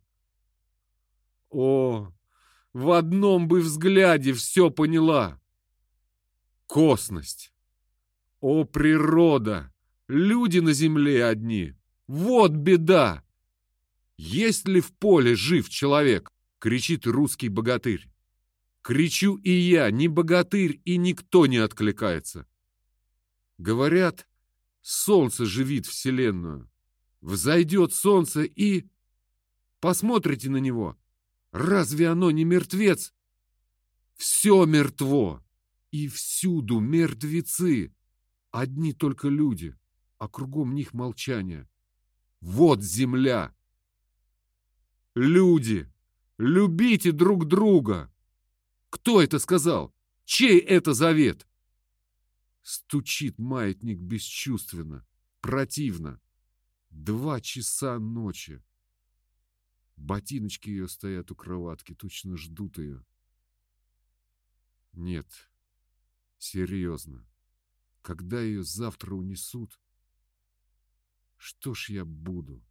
О, в одном бы взгляде все поняла. Косность. О, природа! Люди на земле одни. Вот беда! Есть ли в поле жив человек? Кричит русский богатырь. Кричу и я, не богатырь, и никто не откликается. Говорят, солнце живит вселенную. Взойдет солнце и... Посмотрите на него. Разве оно не мертвец? Все мертво. И всюду мертвецы. Одни только люди, а кругом них молчание. Вот земля. Люди, любите друг друга. Кто это сказал? Чей это завет? Стучит маятник бесчувственно, противно. Два часа ночи. Ботиночки ее стоят у кроватки, точно ждут ее. Нет, серьезно. Когда ее завтра унесут, что ж я буду?